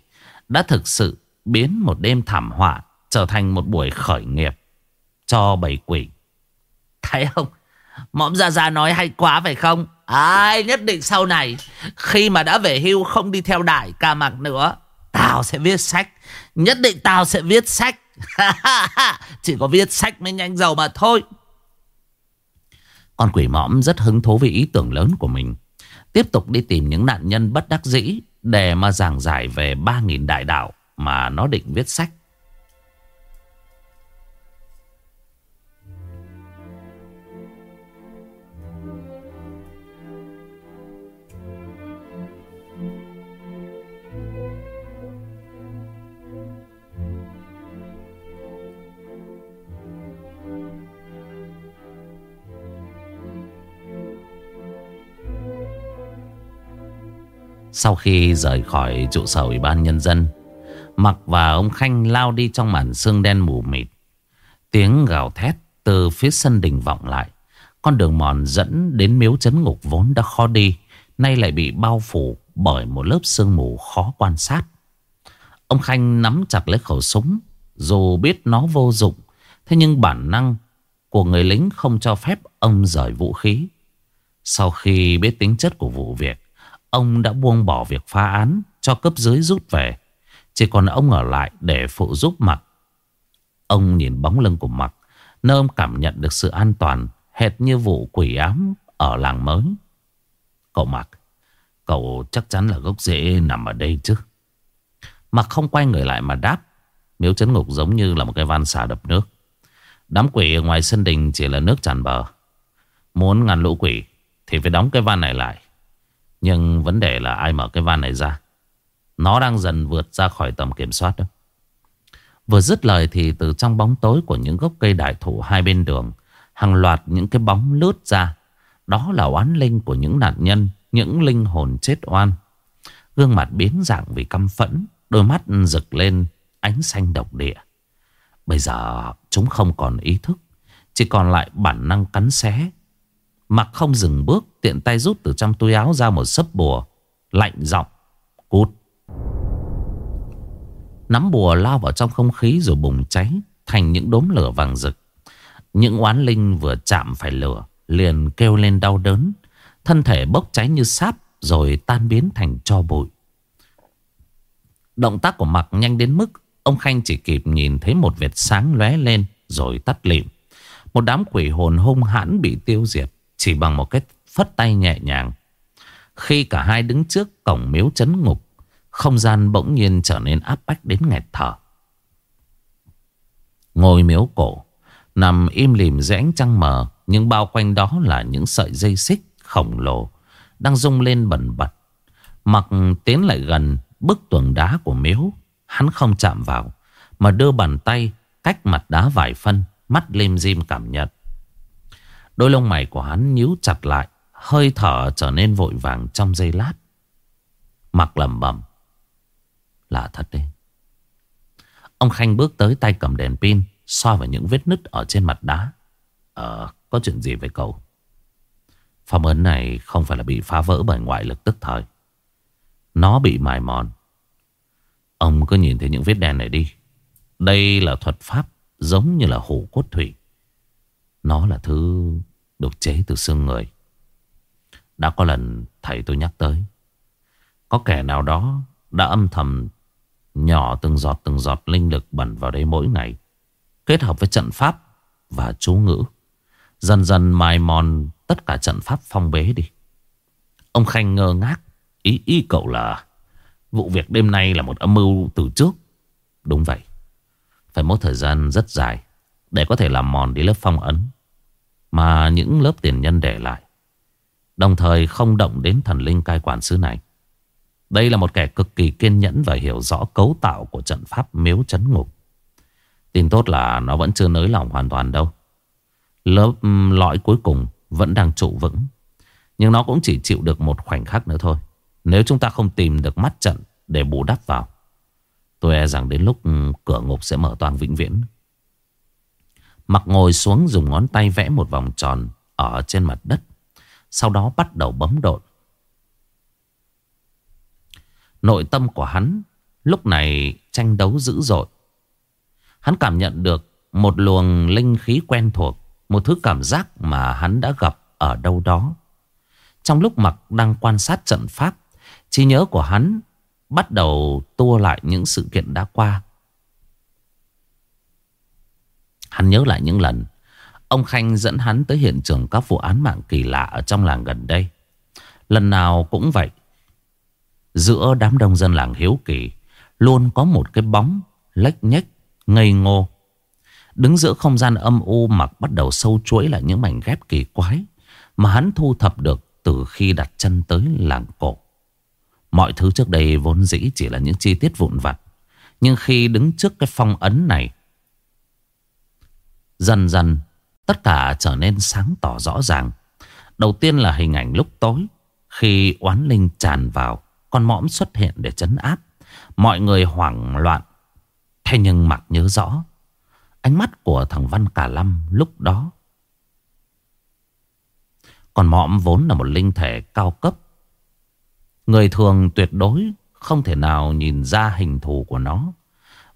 đã thực sự biến một đêm thảm họa trở thành một buổi khởi nghiệp cho bảy quỷ. Thấy không? Mõm ra ra nói hay quá phải không? Ai, nhất định sau này, khi mà đã về hưu không đi theo đại ca mạc nữa. Tao sẽ viết sách. Nhất định tao sẽ viết sách. [laughs] Chỉ có viết sách mới nhanh giàu mà thôi. Con quỷ mõm rất hứng thú với ý tưởng lớn của mình. Tiếp tục đi tìm những nạn nhân bất đắc dĩ để mà giảng giải về 3.000 đại đạo mà nó định viết sách. Sau khi rời khỏi trụ sở ủy ban nhân dân, Mặc và ông Khanh lao đi trong màn sương đen mù mịt. Tiếng gào thét từ phía sân đình vọng lại. Con đường mòn dẫn đến miếu chấn ngục vốn đã khó đi, Nay lại bị bao phủ bởi một lớp sương mù khó quan sát. Ông Khanh nắm chặt lấy khẩu súng, Dù biết nó vô dụng, Thế nhưng bản năng của người lính không cho phép ông rời vũ khí. Sau khi biết tính chất của vụ việc Ông đã buông bỏ việc phá án cho cấp dưới rút về. Chỉ còn ông ở lại để phụ giúp Mặc. Ông nhìn bóng lưng của Mặc, nơi ông cảm nhận được sự an toàn, hệt như vụ quỷ ám ở làng mới. Cậu Mặc, cậu chắc chắn là gốc rễ nằm ở đây chứ. Mặc không quay người lại mà đáp. Miếu chấn ngục giống như là một cái van xả đập nước. Đám quỷ ở ngoài sân đình chỉ là nước tràn bờ. Muốn ngăn lũ quỷ thì phải đóng cái van này lại. Nhưng vấn đề là ai mở cái van này ra? Nó đang dần vượt ra khỏi tầm kiểm soát đó. Vừa dứt lời thì từ trong bóng tối của những gốc cây đại thụ hai bên đường, Hàng loạt những cái bóng lướt ra. Đó là oán linh của những nạn nhân, Những linh hồn chết oan. Gương mặt biến dạng vì căm phẫn, Đôi mắt rực lên, ánh xanh độc địa. Bây giờ chúng không còn ý thức, Chỉ còn lại bản năng cắn xé Mặc không dừng bước, Tiện tay rút từ trong túi áo ra một sấp bùa, Lạnh giọng, Cút. Nắm bùa lao vào trong không khí rồi bùng cháy Thành những đốm lửa vàng rực. Những oán linh vừa chạm phải lửa, Liền kêu lên đau đớn. Thân thể bốc cháy như sáp Rồi tan biến thành cho bụi. Động tác của Mặc nhanh đến mức Ông Khanh chỉ kịp nhìn thấy một vệt sáng lóe lên Rồi tắt lịm. Một đám quỷ hồn hung hãn bị tiêu diệt chỉ bằng một cái phất tay nhẹ nhàng. Khi cả hai đứng trước cổng miếu chấn ngục, Không gian bỗng nhiên trở nên áp bách đến nghẹt thở. Ngôi miếu cổ Nằm im lìm dưới ánh trăng mờ, Nhưng bao quanh đó là những sợi dây xích khổng lồ Đang rung lên bẩn bật. Mặc tiến lại gần bức tường đá của miếu, Hắn không chạm vào, Mà đưa bàn tay cách mặt đá vài phân, Mắt lim dim cảm nhận. Đôi lông mày của hắn nhíu chặt lại, Hơi thở trở nên vội vàng trong giây lát. Mặc lầm bầm Là thật đấy. Ông Khanh bước tới tay cầm đèn pin soi vào những vết nứt ở trên mặt đá. Ờ có chuyện gì với cậu? Phong ấn này không phải là bị phá vỡ bởi ngoại lực tức thời. Nó bị mài mòn. Ông cứ nhìn thấy những vết đèn này đi. Đây là thuật pháp giống như là hủ cốt thủy. Nó là thứ được chế từ xương người. Đã có lần thầy tôi nhắc tới. Có kẻ nào đó đã âm thầm nhỏ từng giọt từng giọt linh lực bẩn vào đây mỗi ngày. Kết hợp với trận pháp và chú ngữ. Dần dần mài mòn tất cả trận pháp phong bế đi. Ông Khanh ngơ ngác. Ý ý cậu là vụ việc đêm nay là một âm mưu từ trước. Đúng vậy. Phải mất thời gian rất dài để có thể làm mòn đi lớp phong ấn, mà những lớp tiền nhân để lại. Đồng thời không động đến thần linh cai quản xứ này. Đây là một kẻ cực kỳ kiên nhẫn và hiểu rõ cấu tạo của trận pháp miếu chấn ngục. Tin tốt là nó vẫn chưa nới lỏng hoàn toàn đâu. Lớp lõi cuối cùng vẫn đang trụ vững. Nhưng nó cũng chỉ chịu được một khoảnh khắc nữa thôi. Nếu chúng ta không tìm được mắt trận để bù đắp vào. Tôi e rằng đến lúc cửa ngục sẽ mở toàn vĩnh viễn. Mặc ngồi xuống dùng ngón tay vẽ một vòng tròn ở trên mặt đất. Sau đó bắt đầu bấm độn. Nội tâm của hắn lúc này tranh đấu dữ dội. Hắn cảm nhận được một luồng linh khí quen thuộc. Một thứ cảm giác mà hắn đã gặp ở đâu đó. Trong lúc mặc đang quan sát trận pháp, trí nhớ của hắn bắt đầu tua lại những sự kiện đã qua. Hắn nhớ lại những lần ông Khanh dẫn hắn tới hiện trường các vụ án mạng kỳ lạ ở trong làng gần đây. Lần nào cũng vậy. Giữa đám đông dân làng hiếu kỳ luôn có một cái bóng lách nhách, ngây ngô. Đứng giữa không gian âm u mặc bắt đầu sâu chuỗi lại những mảnh ghép kỳ quái mà hắn thu thập được từ khi đặt chân tới làng cổ. Mọi thứ trước đây vốn dĩ chỉ là những chi tiết vụn vặt. Nhưng khi đứng trước cái phong ấn này, dần dần tất cả trở nên sáng tỏ rõ ràng. Đầu tiên là hình ảnh lúc tối, khi oán linh tràn vào, con mõm xuất hiện để chấn áp. Mọi người hoảng loạn. Thế nhưng mặc nhớ rõ, ánh mắt của thằng Văn Cả Lâm lúc đó còn mõm vốn là một linh thể cao cấp. Người thường tuyệt đối không thể nào nhìn ra hình thù của nó.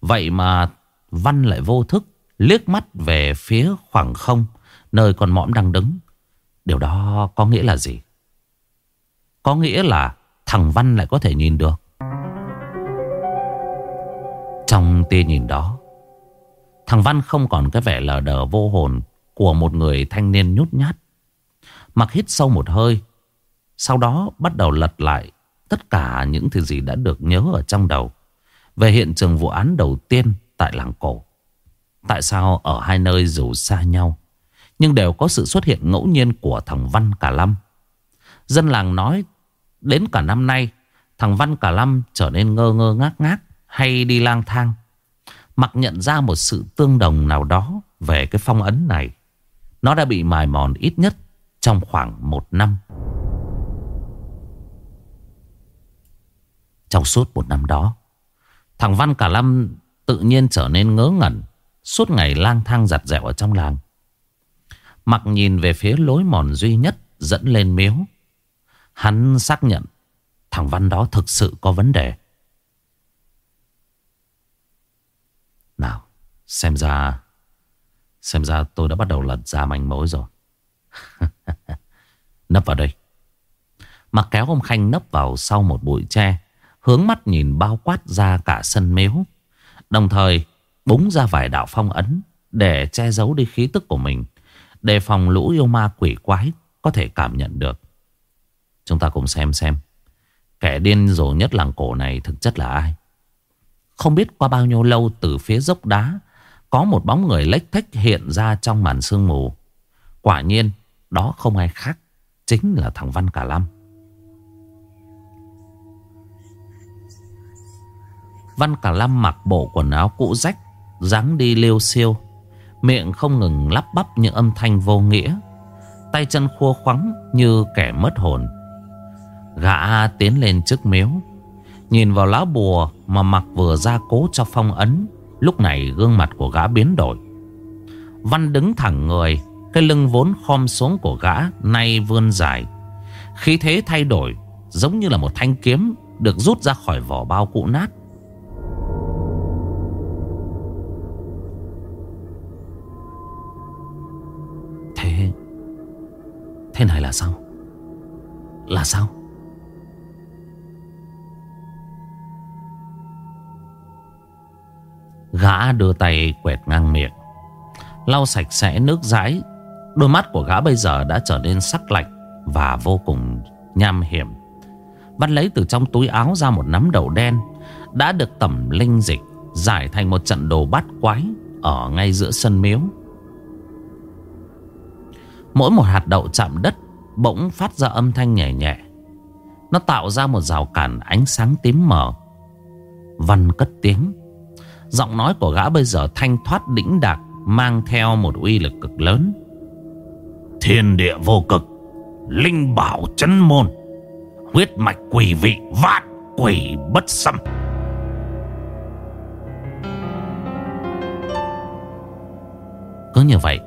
Vậy mà Văn lại vô thức liếc mắt về phía khoảng không nơi con mõm đang đứng. Điều đó có nghĩa là gì? Có nghĩa là thằng Văn lại có thể nhìn được. Trong tia nhìn đó, thằng Văn không còn cái vẻ lờ đờ vô hồn của một người thanh niên nhút nhát. Mặc hít sâu một hơi Sau đó bắt đầu lật lại Tất cả những thứ gì đã được nhớ ở trong đầu Về hiện trường vụ án đầu tiên Tại làng cổ Tại sao ở hai nơi dù xa nhau Nhưng đều có sự xuất hiện ngẫu nhiên Của thằng Văn Cả Lâm? Dân làng nói Đến cả năm nay Thằng Văn Cả Lâm trở nên ngơ ngơ ngác ngác Hay đi lang thang Mặc nhận ra một sự tương đồng nào đó Về cái phong ấn này. Nó đã bị mài mòn ít nhất trong khoảng một năm. Trong suốt một năm đó, thằng Văn Cả Lâm tự nhiên trở nên ngớ ngẩn, suốt ngày lang thang giặt dẻo ở trong làng. Mặc nhìn về phía lối mòn duy nhất dẫn lên miếu. Hắn xác nhận thằng Văn đó thực sự có vấn đề. Nào, xem ra... Xem ra tôi đã bắt đầu lật ra manh mối rồi. [laughs] nấp vào đây. Mặc kéo ông Khanh nấp vào sau một bụi tre. Hướng mắt nhìn bao quát ra cả sân miếu. Đồng thời búng ra vài đạo phong ấn. Để che giấu đi khí tức của mình. Đề phòng lũ yêu ma quỷ quái có thể cảm nhận được. Chúng ta cùng xem xem. Kẻ điên rồ nhất làng cổ này thực chất là ai? Không biết qua bao nhiêu lâu từ phía dốc đá, Có một bóng người lách thách hiện ra trong màn sương mù Quả nhiên, đó không ai khác Chính là thằng Văn Cả Lâm Văn Cả Lâm mặc bộ quần áo cũ rách dáng đi liêu siêu Miệng không ngừng lắp bắp những âm thanh vô nghĩa, Tay chân khua khoắng như kẻ mất hồn. Gã tiến lên trước miếu, Nhìn vào lá bùa mà mặc vừa ra cố cho phong ấn, Lúc này gương mặt của gã biến đổi. Văn đứng thẳng người, cái lưng vốn khom xuống của gã Nay vươn dài. Khí thế thay đổi, Giống như là một thanh kiếm Được rút ra khỏi vỏ bao cũ nát. Này là sao? Là sao? Gã đưa tay quẹt ngang miệng, Lau sạch sẽ nước dãi. Đôi mắt của gã bây giờ đã trở nên sắc lạnh Và vô cùng nham hiểm. Văn lấy từ trong túi áo ra một nắm đầu đen, Đã được tẩm linh dịch Giải thành một trận đồ bát quái Ở ngay giữa sân miếu. Mỗi một hạt đậu chạm đất Bỗng phát ra âm thanh nhẹ nhẹ. Nó tạo ra một rào cản ánh sáng tím mờ. Văn cất tiếng. Giọng nói của gã bây giờ thanh thoát đĩnh đạc Mang theo một uy lực cực lớn. Thiên địa vô cực Linh bảo chấn môn Huyết mạch quỷ vị vạn quỷ bất xâm. Cứ như vậy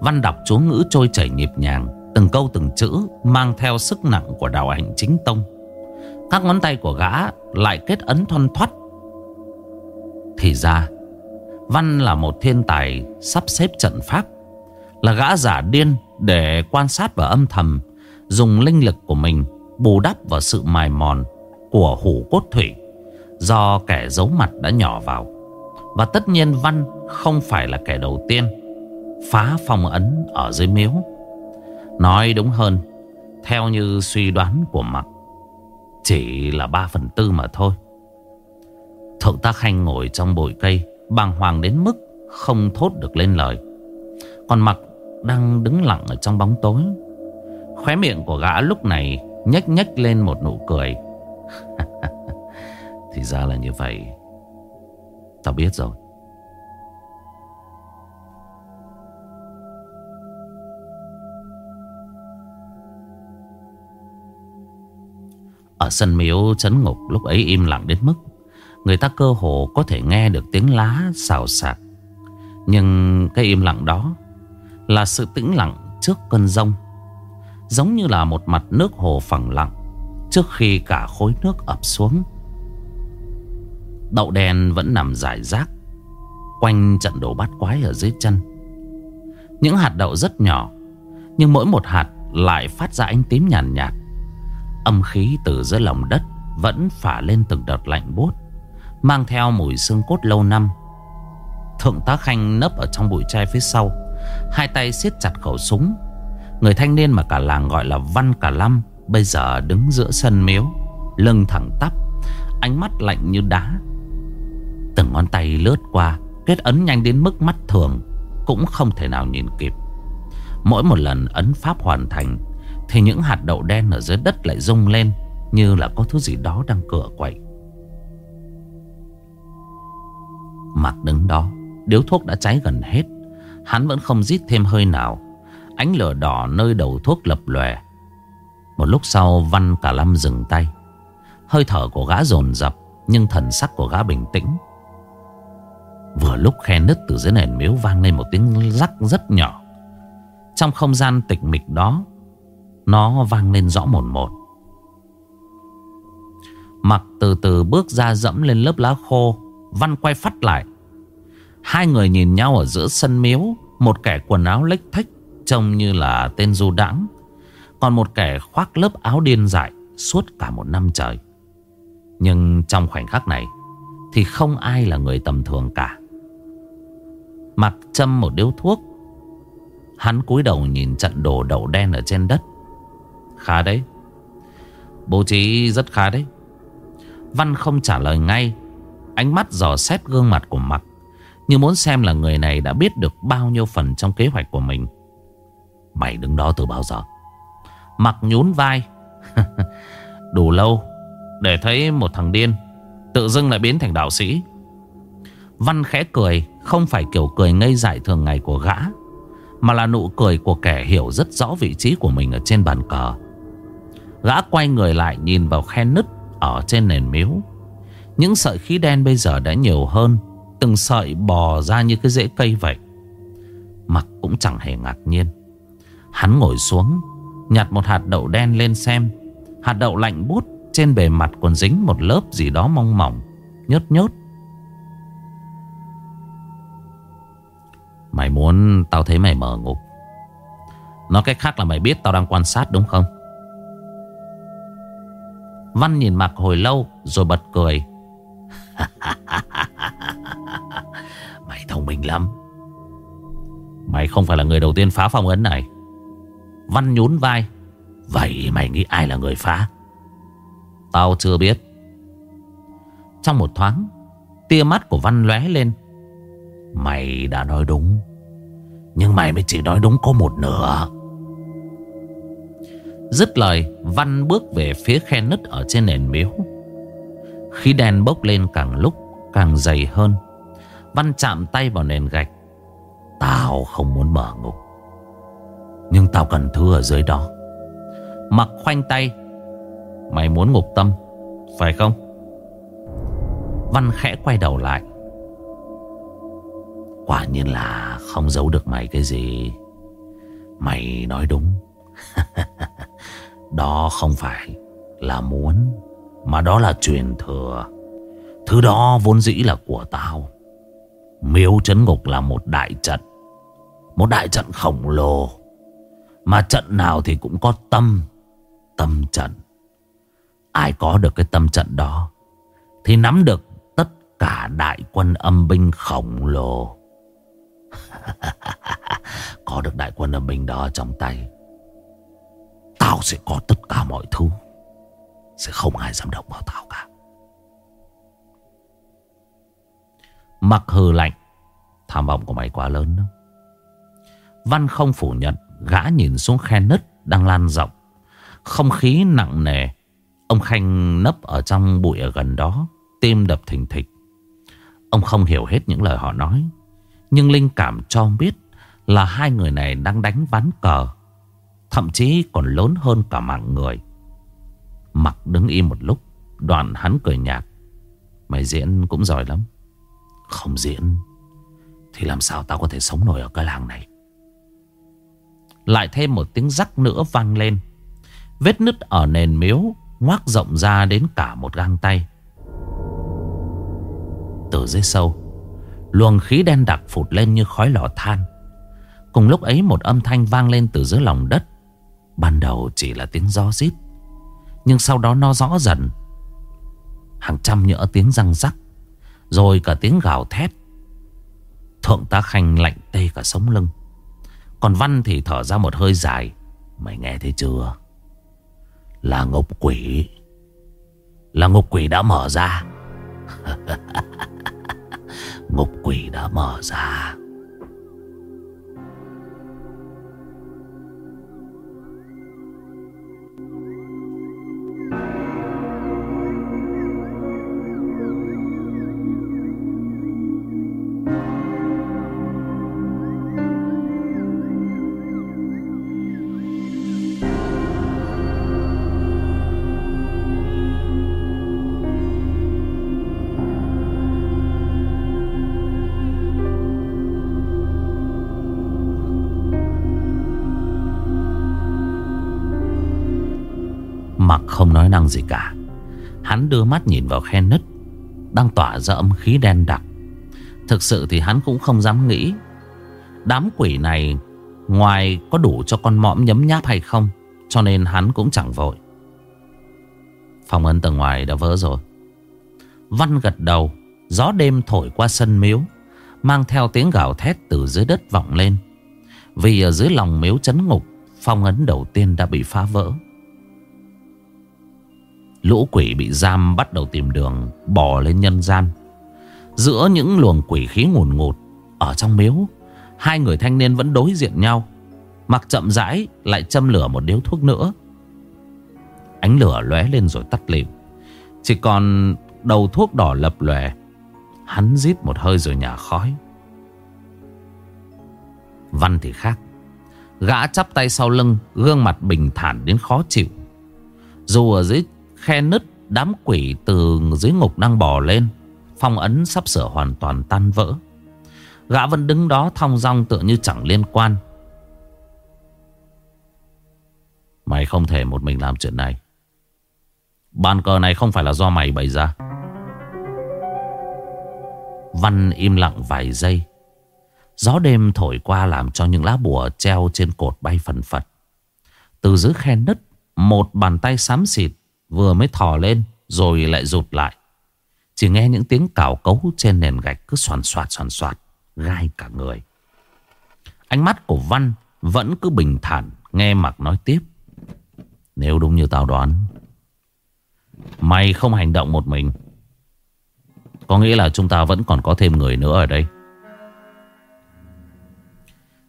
Văn đọc chú ngữ trôi chảy nhịp nhàng, Từng câu từng chữ Mang theo sức nặng của đạo hạnh chính tông. Các ngón tay của gã Lại kết ấn thoăn thoắt. Thì ra, Văn là một thiên tài Sắp xếp trận pháp, Là gã giả điên Để quan sát và âm thầm, Dùng linh lực của mình Bù đắp vào sự mài mòn Của hủ cốt thủy Do kẻ giấu mặt đã nhỏ vào. Và tất nhiên Văn không phải là kẻ đầu tiên. Phá phong ấn ở dưới miếu Nói đúng hơn, Theo như suy đoán của Mặc Chỉ là 3 phần tư mà thôi Thượng tá Khanh ngồi trong bụi cây, Bàng hoàng đến mức Không thốt được lên lời Còn Mặc đang đứng lặng ở trong bóng tối Khóe miệng của gã lúc này nhếch nhếch lên một nụ cười. [laughs] Thì ra là như vậy. Tao biết rồi. Ở sân miếu chấn ngục lúc ấy im lặng đến mức Người ta cơ hồ có thể nghe được tiếng lá xào xạc. Nhưng cái im lặng đó Là sự tĩnh lặng trước cơn rông Giống như là một mặt nước hồ phẳng lặng Trước khi cả khối nước ập xuống. Đậu đen vẫn nằm rải rác Quanh trận đồ bát quái ở dưới chân. Những hạt đậu rất nhỏ Nhưng mỗi một hạt lại phát ra ánh tím nhàn nhạt, nhạt. Âm khí từ dưới lòng đất Vẫn phả lên từng đợt lạnh buốt, Mang theo mùi xương cốt lâu năm. Thượng tá Khanh nấp ở trong bụi tre phía sau, Hai tay siết chặt khẩu súng. Người thanh niên mà cả làng gọi là Văn Cả Lâm Bây giờ đứng giữa sân miếu, Lưng thẳng tắp, Ánh mắt lạnh như đá. Từng ngón tay lướt qua, Kết ấn nhanh đến mức mắt thường, Cũng không thể nào nhìn kịp. Mỗi một lần ấn pháp hoàn thành thì những hạt đậu đen ở dưới đất lại rung lên, Như là có thứ gì đó đang cửa quậy. Mặc đứng đó, Điếu thuốc đã cháy gần hết. Hắn vẫn không rít thêm hơi nào. Ánh lửa đỏ nơi đầu thuốc lập lòe. Một lúc sau, Văn cả lâm dừng tay. Hơi thở của gã dồn dập, Nhưng thần sắc của gã bình tĩnh. Vừa lúc khe nứt từ dưới nền miếu vang lên một tiếng rắc rất nhỏ. Trong không gian tịch mịch đó nó vang lên rõ một một. Mặc từ từ bước ra dẫm lên lớp lá khô, Văn quay phát lại. Hai người nhìn nhau ở giữa sân miếu, Một kẻ quần áo lếch thách Trông như là tên du đãng, Còn một kẻ khoác lớp áo điên dại Suốt cả một năm trời. Nhưng trong khoảnh khắc này Thì không ai là người tầm thường cả. Mặc châm một điếu thuốc, Hắn cúi đầu nhìn trận đồ đậu đen ở trên đất. Khá đấy. Bố trí rất khá đấy. Văn không trả lời ngay. Ánh mắt dò xét gương mặt của Mặc, Như muốn xem là người này đã biết được bao nhiêu phần trong kế hoạch của mình. Mày đứng đó từ bao giờ? Mặc nhún vai. [laughs] Đủ lâu, Để thấy một thằng điên, Tự dưng lại biến thành đạo sĩ. Văn khẽ cười, Không phải kiểu cười ngây dại thường ngày của gã, Mà là nụ cười của kẻ hiểu rất rõ vị trí của mình ở trên bàn cờ. Gã quay người lại nhìn vào khe nứt Ở trên nền miếu. Những sợi khí đen bây giờ đã nhiều hơn, Từng sợi bò ra như cái rễ cây vậy. Mặc cũng chẳng hề ngạc nhiên. Hắn ngồi xuống, Nhặt một hạt đậu đen lên xem. Hạt đậu lạnh bút Trên bề mặt còn dính một lớp gì đó mong mỏng, Nhớt nhớt. Mày muốn tao thấy mày mở ngục. Nói cách khác là mày biết tao đang quan sát đúng không? Văn nhìn mặt hồi lâu Rồi bật cười. [laughs] Mày thông minh lắm. Mày không phải là người đầu tiên phá phong ấn này. Văn nhún vai. Vậy mày nghĩ ai là người phá? Tao chưa biết. Trong một thoáng, Tia mắt của Văn lóe lên. Mày đã nói đúng. Nhưng mày mới chỉ nói đúng có một nửa. Dứt lời, Văn bước về phía khe nứt ở trên nền miếu. Khí đen bốc lên càng lúc, càng dày hơn, Văn chạm tay vào nền gạch. Tao không muốn mở ngục. Nhưng tao cần thứ ở dưới đó. Mặc khoanh tay. Mày muốn ngục tâm, Phải không? Văn khẽ quay đầu lại. Quả nhiên là không giấu được mày cái gì. Mày nói đúng. [laughs] Đó không phải là muốn, Mà đó là truyền thừa. Thứ đó vốn dĩ là của tao. Miếu chấn ngục là một đại trận, Một đại trận khổng lồ. Mà trận nào thì cũng có tâm Tâm trận. Ai có được cái tâm trận đó Thì nắm được tất cả đại quân âm binh khổng lồ. [laughs] Có được đại quân âm binh đó trong tay Tao sẽ có tất cả mọi thứ. Sẽ không ai dám động vào tao cả. Mặc hừ lạnh, Tham vọng của mày quá lớn đó. Văn không phủ nhận, Gã nhìn xuống khe nứt đang lan rộng. Không khí nặng nề, Ông Khanh nấp ở trong bụi ở gần đó, Tim đập thình thịch. Ông không hiểu hết những lời họ nói, Nhưng linh cảm cho biết Là hai người này đang đánh ván cờ. Thậm chí còn lớn hơn cả mạng người. Mặc đứng im một lúc, Đoạn hắn cười nhạt. Mày diễn cũng giỏi lắm. Không diễn, Thì làm sao tao có thể sống nổi ở cái làng này? Lại thêm một tiếng rắc nữa vang lên. Vết nứt ở nền miếu Ngoác rộng ra đến cả một gang tay. Từ dưới sâu, Luồng khí đen đặc phụt lên như khói lò than. Cùng lúc ấy một âm thanh vang lên từ dưới lòng đất. Ban đầu chỉ là tiếng gió rít Nhưng sau đó nó rõ dần. Hàng trăm nhỡ tiếng răng rắc, Rồi cả tiếng gào thét. Thượng tá Khanh lạnh tê cả sống lưng. Còn Văn thì thở ra một hơi dài. Mày nghe thấy chưa? Là ngục quỷ. Là ngục quỷ đã mở ra. [laughs] Ngục quỷ đã mở ra. Không nói năng gì cả. Hắn đưa mắt nhìn vào khe nứt, Đang tỏa ra âm khí đen đặc. Thực sự thì hắn cũng không dám nghĩ, Đám quỷ này Ngoài có đủ cho con mõm nhấm nháp hay không, Cho nên hắn cũng chẳng vội. Phòng ấn tầng ngoài đã vỡ rồi. Văn gật đầu, Gió đêm thổi qua sân miếu, Mang theo tiếng gào thét từ dưới đất vọng lên. Vì ở dưới lòng miếu chấn ngục, Phong ấn đầu tiên đã bị phá vỡ. Lũ quỷ bị giam bắt đầu tìm đường, bò lên nhân gian. Giữa những luồng quỷ khí ngùn ngụt Ở trong miếu, Hai người thanh niên vẫn đối diện nhau. Mặc chậm rãi lại châm lửa một điếu thuốc nữa. Ánh lửa lóe lên rồi tắt lịm. Chỉ còn đầu thuốc đỏ lập lòe. Hắn rít một hơi rồi nhả khói. Văn thì khác. Gã chắp tay sau lưng, Gương mặt bình thản đến khó chịu. Dù ở dưới khe nứt Đám quỷ từ dưới ngục đang bò lên. Phong ấn sắp sửa hoàn toàn tan vỡ. Gã vẫn đứng đó thong dong tựa như chẳng liên quan. Mày không thể một mình làm chuyện này. Bàn cờ này không phải là do mày bày ra. Văn im lặng vài giây. Gió đêm thổi qua làm cho những lá bùa treo trên cột bay phần phật. Từ dưới khe nứt, Một bàn tay xám xịt Vừa mới thò lên Rồi lại rụt lại Chỉ nghe những tiếng cào cấu trên nền gạch Cứ soàn soạt soàn soạt Gai cả người Ánh mắt của Văn vẫn cứ bình thản nghe Mặc nói tiếp. Nếu đúng như tao đoán, mày không hành động một mình. Có nghĩa là chúng ta vẫn còn có thêm người nữa ở đây.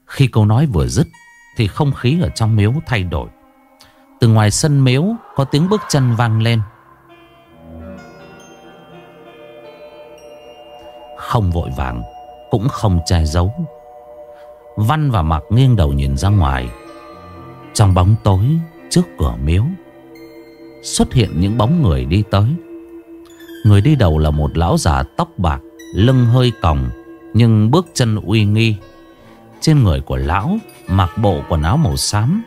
Khi câu nói vừa dứt thì không khí ở trong miếu thay đổi. Từ ngoài sân miếu có tiếng bước chân vang lên. Không vội vàng, cũng không che giấu. Văn và Mặc nghiêng đầu nhìn ra ngoài. Trong bóng tối trước cửa miếu xuất hiện những bóng người đi tới. Người đi đầu là một lão già tóc bạc, lưng hơi còng nhưng bước chân uy nghi. Trên người của lão mặc bộ quần áo màu xám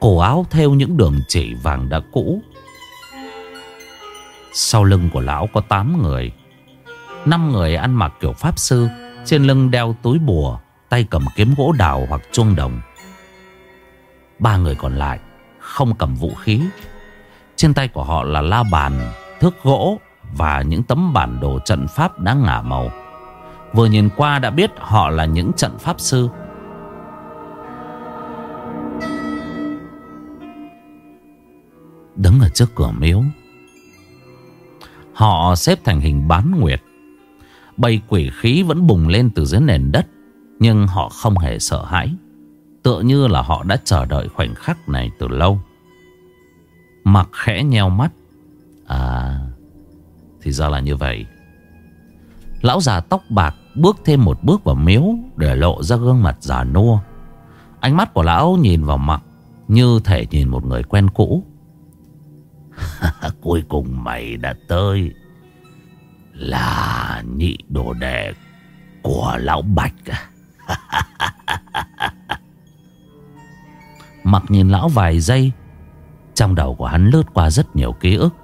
Cổ áo theo những đường chỉ vàng đã cũ. Sau lưng của lão có 8 người. Năm người ăn mặc kiểu pháp sư, Trên lưng đeo túi bùa, Tay cầm kiếm gỗ đào hoặc chuông đồng. Ba người còn lại Không cầm vũ khí. Trên tay của họ là la bàn, Thước gỗ Và những tấm bản đồ trận pháp đã ngả màu. Vừa nhìn qua đã biết họ là những trận pháp sư. Đứng ở trước cửa miếu. Họ xếp thành hình bán nguyệt. Bầy quỷ khí vẫn bùng lên từ dưới nền đất, Nhưng họ không hề sợ hãi. Tựa như là họ đã chờ đợi khoảnh khắc này từ lâu. Mặc khẽ nheo mắt. À Thì ra là như vậy. Lão già tóc bạc bước thêm một bước vào miếu Để lộ ra gương mặt già nua. Ánh mắt của lão nhìn vào mặt Như thể nhìn một người quen cũ. [laughs] Cuối cùng mày đã tới Là nhị đồ đệ của lão Bạch. [laughs] Mặc nhìn lão vài giây, Trong đầu của hắn lướt qua rất nhiều ký ức.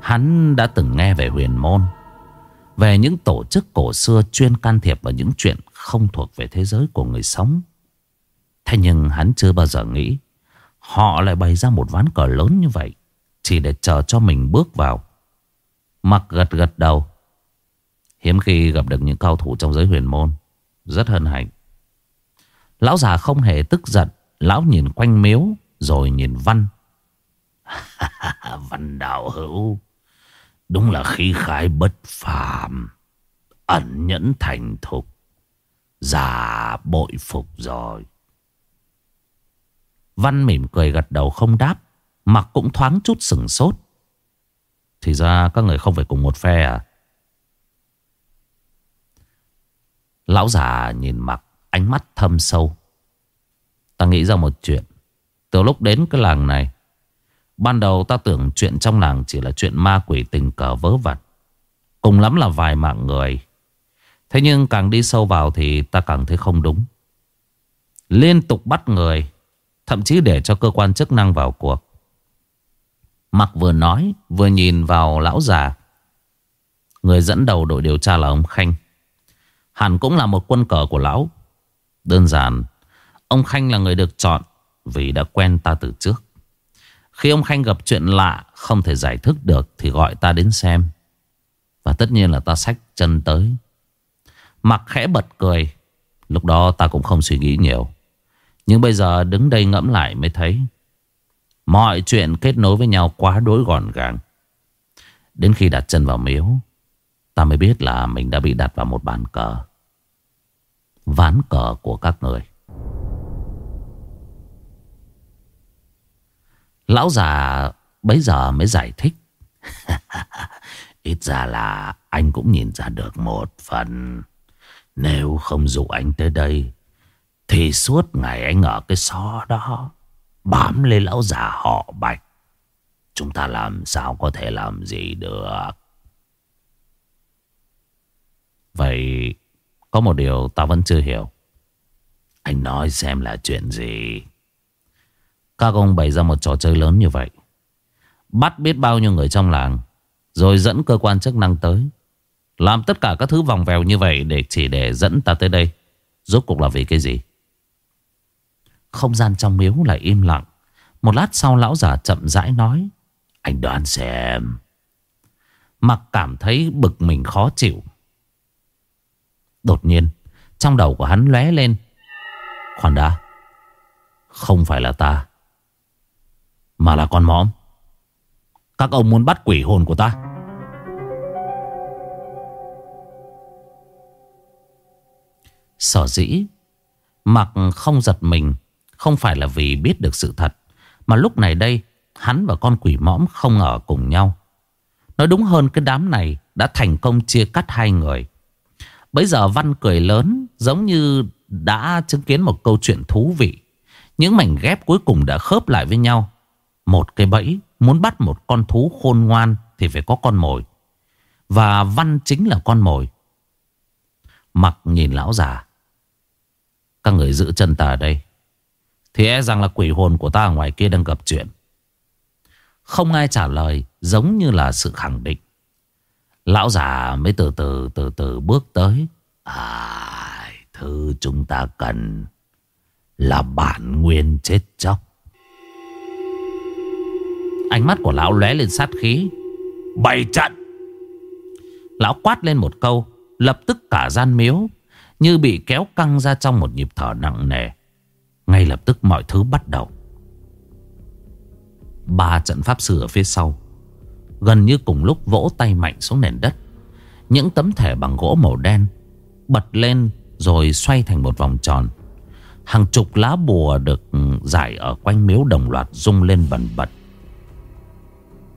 Hắn đã từng nghe về huyền môn, Về những tổ chức cổ xưa chuyên can thiệp vào những chuyện không thuộc về thế giới của người sống. Thế nhưng hắn chưa bao giờ nghĩ Họ lại bày ra một ván cờ lớn như vậy chỉ để chờ cho mình bước vào. Mặc gật gật đầu. Hiếm khi gặp được những cao thủ trong giới huyền môn, Rất hân hạnh. Lão già không hề tức giận, Lão nhìn quanh miếu, Rồi nhìn Văn. [laughs] Văn đạo hữu, Đúng là khí khái bất phàm, Ẩn nhẫn thành thục, Già bội phục rồi. Văn mỉm cười gật đầu không đáp. Mặc cũng thoáng chút sừng sốt. Thì ra các người không phải cùng một phe à? Lão già nhìn mặc Ánh mắt thâm sâu. Ta nghĩ ra một chuyện. Từ lúc đến cái làng này, Ban đầu ta tưởng chuyện trong làng Chỉ là chuyện ma quỷ tình cờ vớ vặt Cùng lắm là vài mạng người. Thế nhưng càng đi sâu vào Thì ta càng thấy không đúng. Liên tục bắt người, Thậm chí để cho cơ quan chức năng vào cuộc. Mặc vừa nói vừa nhìn vào lão già. Người dẫn đầu đội điều tra là ông Khanh. Hẳn cũng là một quân cờ của lão. Đơn giản, ông Khanh là người được chọn vì đã quen ta từ trước. Khi ông Khanh gặp chuyện lạ không thể giải thích được thì gọi ta đến xem. Và tất nhiên là ta xách chân tới. Mặc khẽ bật cười. Lúc đó ta cũng không suy nghĩ nhiều. Nhưng bây giờ đứng đây ngẫm lại mới thấy Mọi chuyện kết nối với nhau quá đối gọn gàng. Đến khi đặt chân vào miếu, ta mới biết là mình đã bị đặt vào một bàn cờ. Ván cờ của các người. Lão già bấy giờ mới giải thích. [laughs] Ít ra là anh cũng nhìn ra được một phần. Nếu không dụ anh tới đây, thì suốt ngày anh ở cái xó đó bám lên lão già họ bạch. Chúng ta làm sao có thể làm gì được. Vậy có một điều ta vẫn chưa hiểu. Anh nói xem là chuyện gì. Các ông bày ra một trò chơi lớn như vậy. Bắt biết bao nhiêu người trong làng. Rồi dẫn cơ quan chức năng tới. Làm tất cả các thứ vòng vèo như vậy để chỉ để dẫn ta tới đây. Rốt cuộc là vì cái gì? Không gian trong miếu lại im lặng. Một lát sau lão già chậm rãi nói, Anh đoán xem. Mặc cảm thấy bực mình khó chịu. Đột nhiên, Trong đầu của hắn lóe lên, Khoan đã, Không phải là ta, Mà là con mõm. Các ông muốn bắt quỷ hồn của ta. Sở dĩ Mặc không giật mình không phải là vì biết được sự thật, Mà lúc này đây, Hắn và con quỷ mõm không ở cùng nhau. Nói đúng hơn, cái đám này Đã thành công chia cắt hai người. Bây giờ Văn cười lớn, Giống như đã chứng kiến một câu chuyện thú vị. Những mảnh ghép cuối cùng đã khớp lại với nhau. Một cái bẫy Muốn bắt một con thú khôn ngoan Thì phải có con mồi. Và Văn chính là con mồi. Mặc nhìn lão già. Các người giữ chân ta ở đây. Thì e rằng là quỷ hồn của ta ở ngoài kia đang gặp chuyện. Không ai trả lời, Giống như là sự khẳng định. Lão già mới từ từ từ từ bước tới. À Thứ chúng ta cần Là bản nguyên chết chóc. Ánh mắt của lão lóe lên sát khí. Bày trận! Lão quát lên một câu, Lập tức cả gian miếu Như bị kéo căng ra trong một nhịp thở nặng nề. Ngay lập tức mọi thứ bắt đầu. Ba trận pháp sư ở phía sau Gần như cùng lúc vỗ tay mạnh xuống nền đất. Những tấm thẻ bằng gỗ màu đen Bật lên rồi xoay thành một vòng tròn. Hàng chục lá bùa được giải ở quanh miếu đồng loạt rung lên bần bật.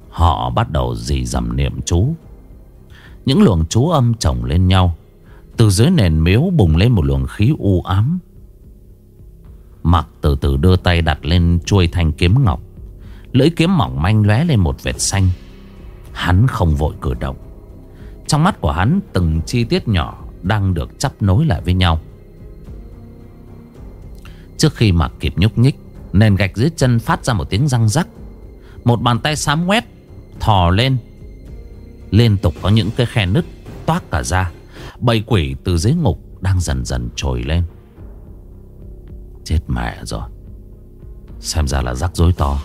Họ bắt đầu dì dầm niệm chú. Những luồng chú âm chồng lên nhau. Từ dưới nền miếu bùng lên một luồng khí u ám. Mặc từ từ đưa tay đặt lên chuôi thanh kiếm ngọc. Lưỡi kiếm mỏng manh lóe lên một vệt xanh. Hắn không vội cử động. Trong mắt của hắn, từng chi tiết nhỏ Đang được chắp nối lại với nhau. Trước khi mặc kịp nhúc nhích, Nền gạch dưới chân phát ra một tiếng răng rắc. Một bàn tay xám quét Thò lên. Liên tục có những cái khe nứt Toát cả ra. Bầy quỷ từ dưới ngục Đang dần dần trồi lên. Chết mẹ rồi. Xem ra là rắc rối to.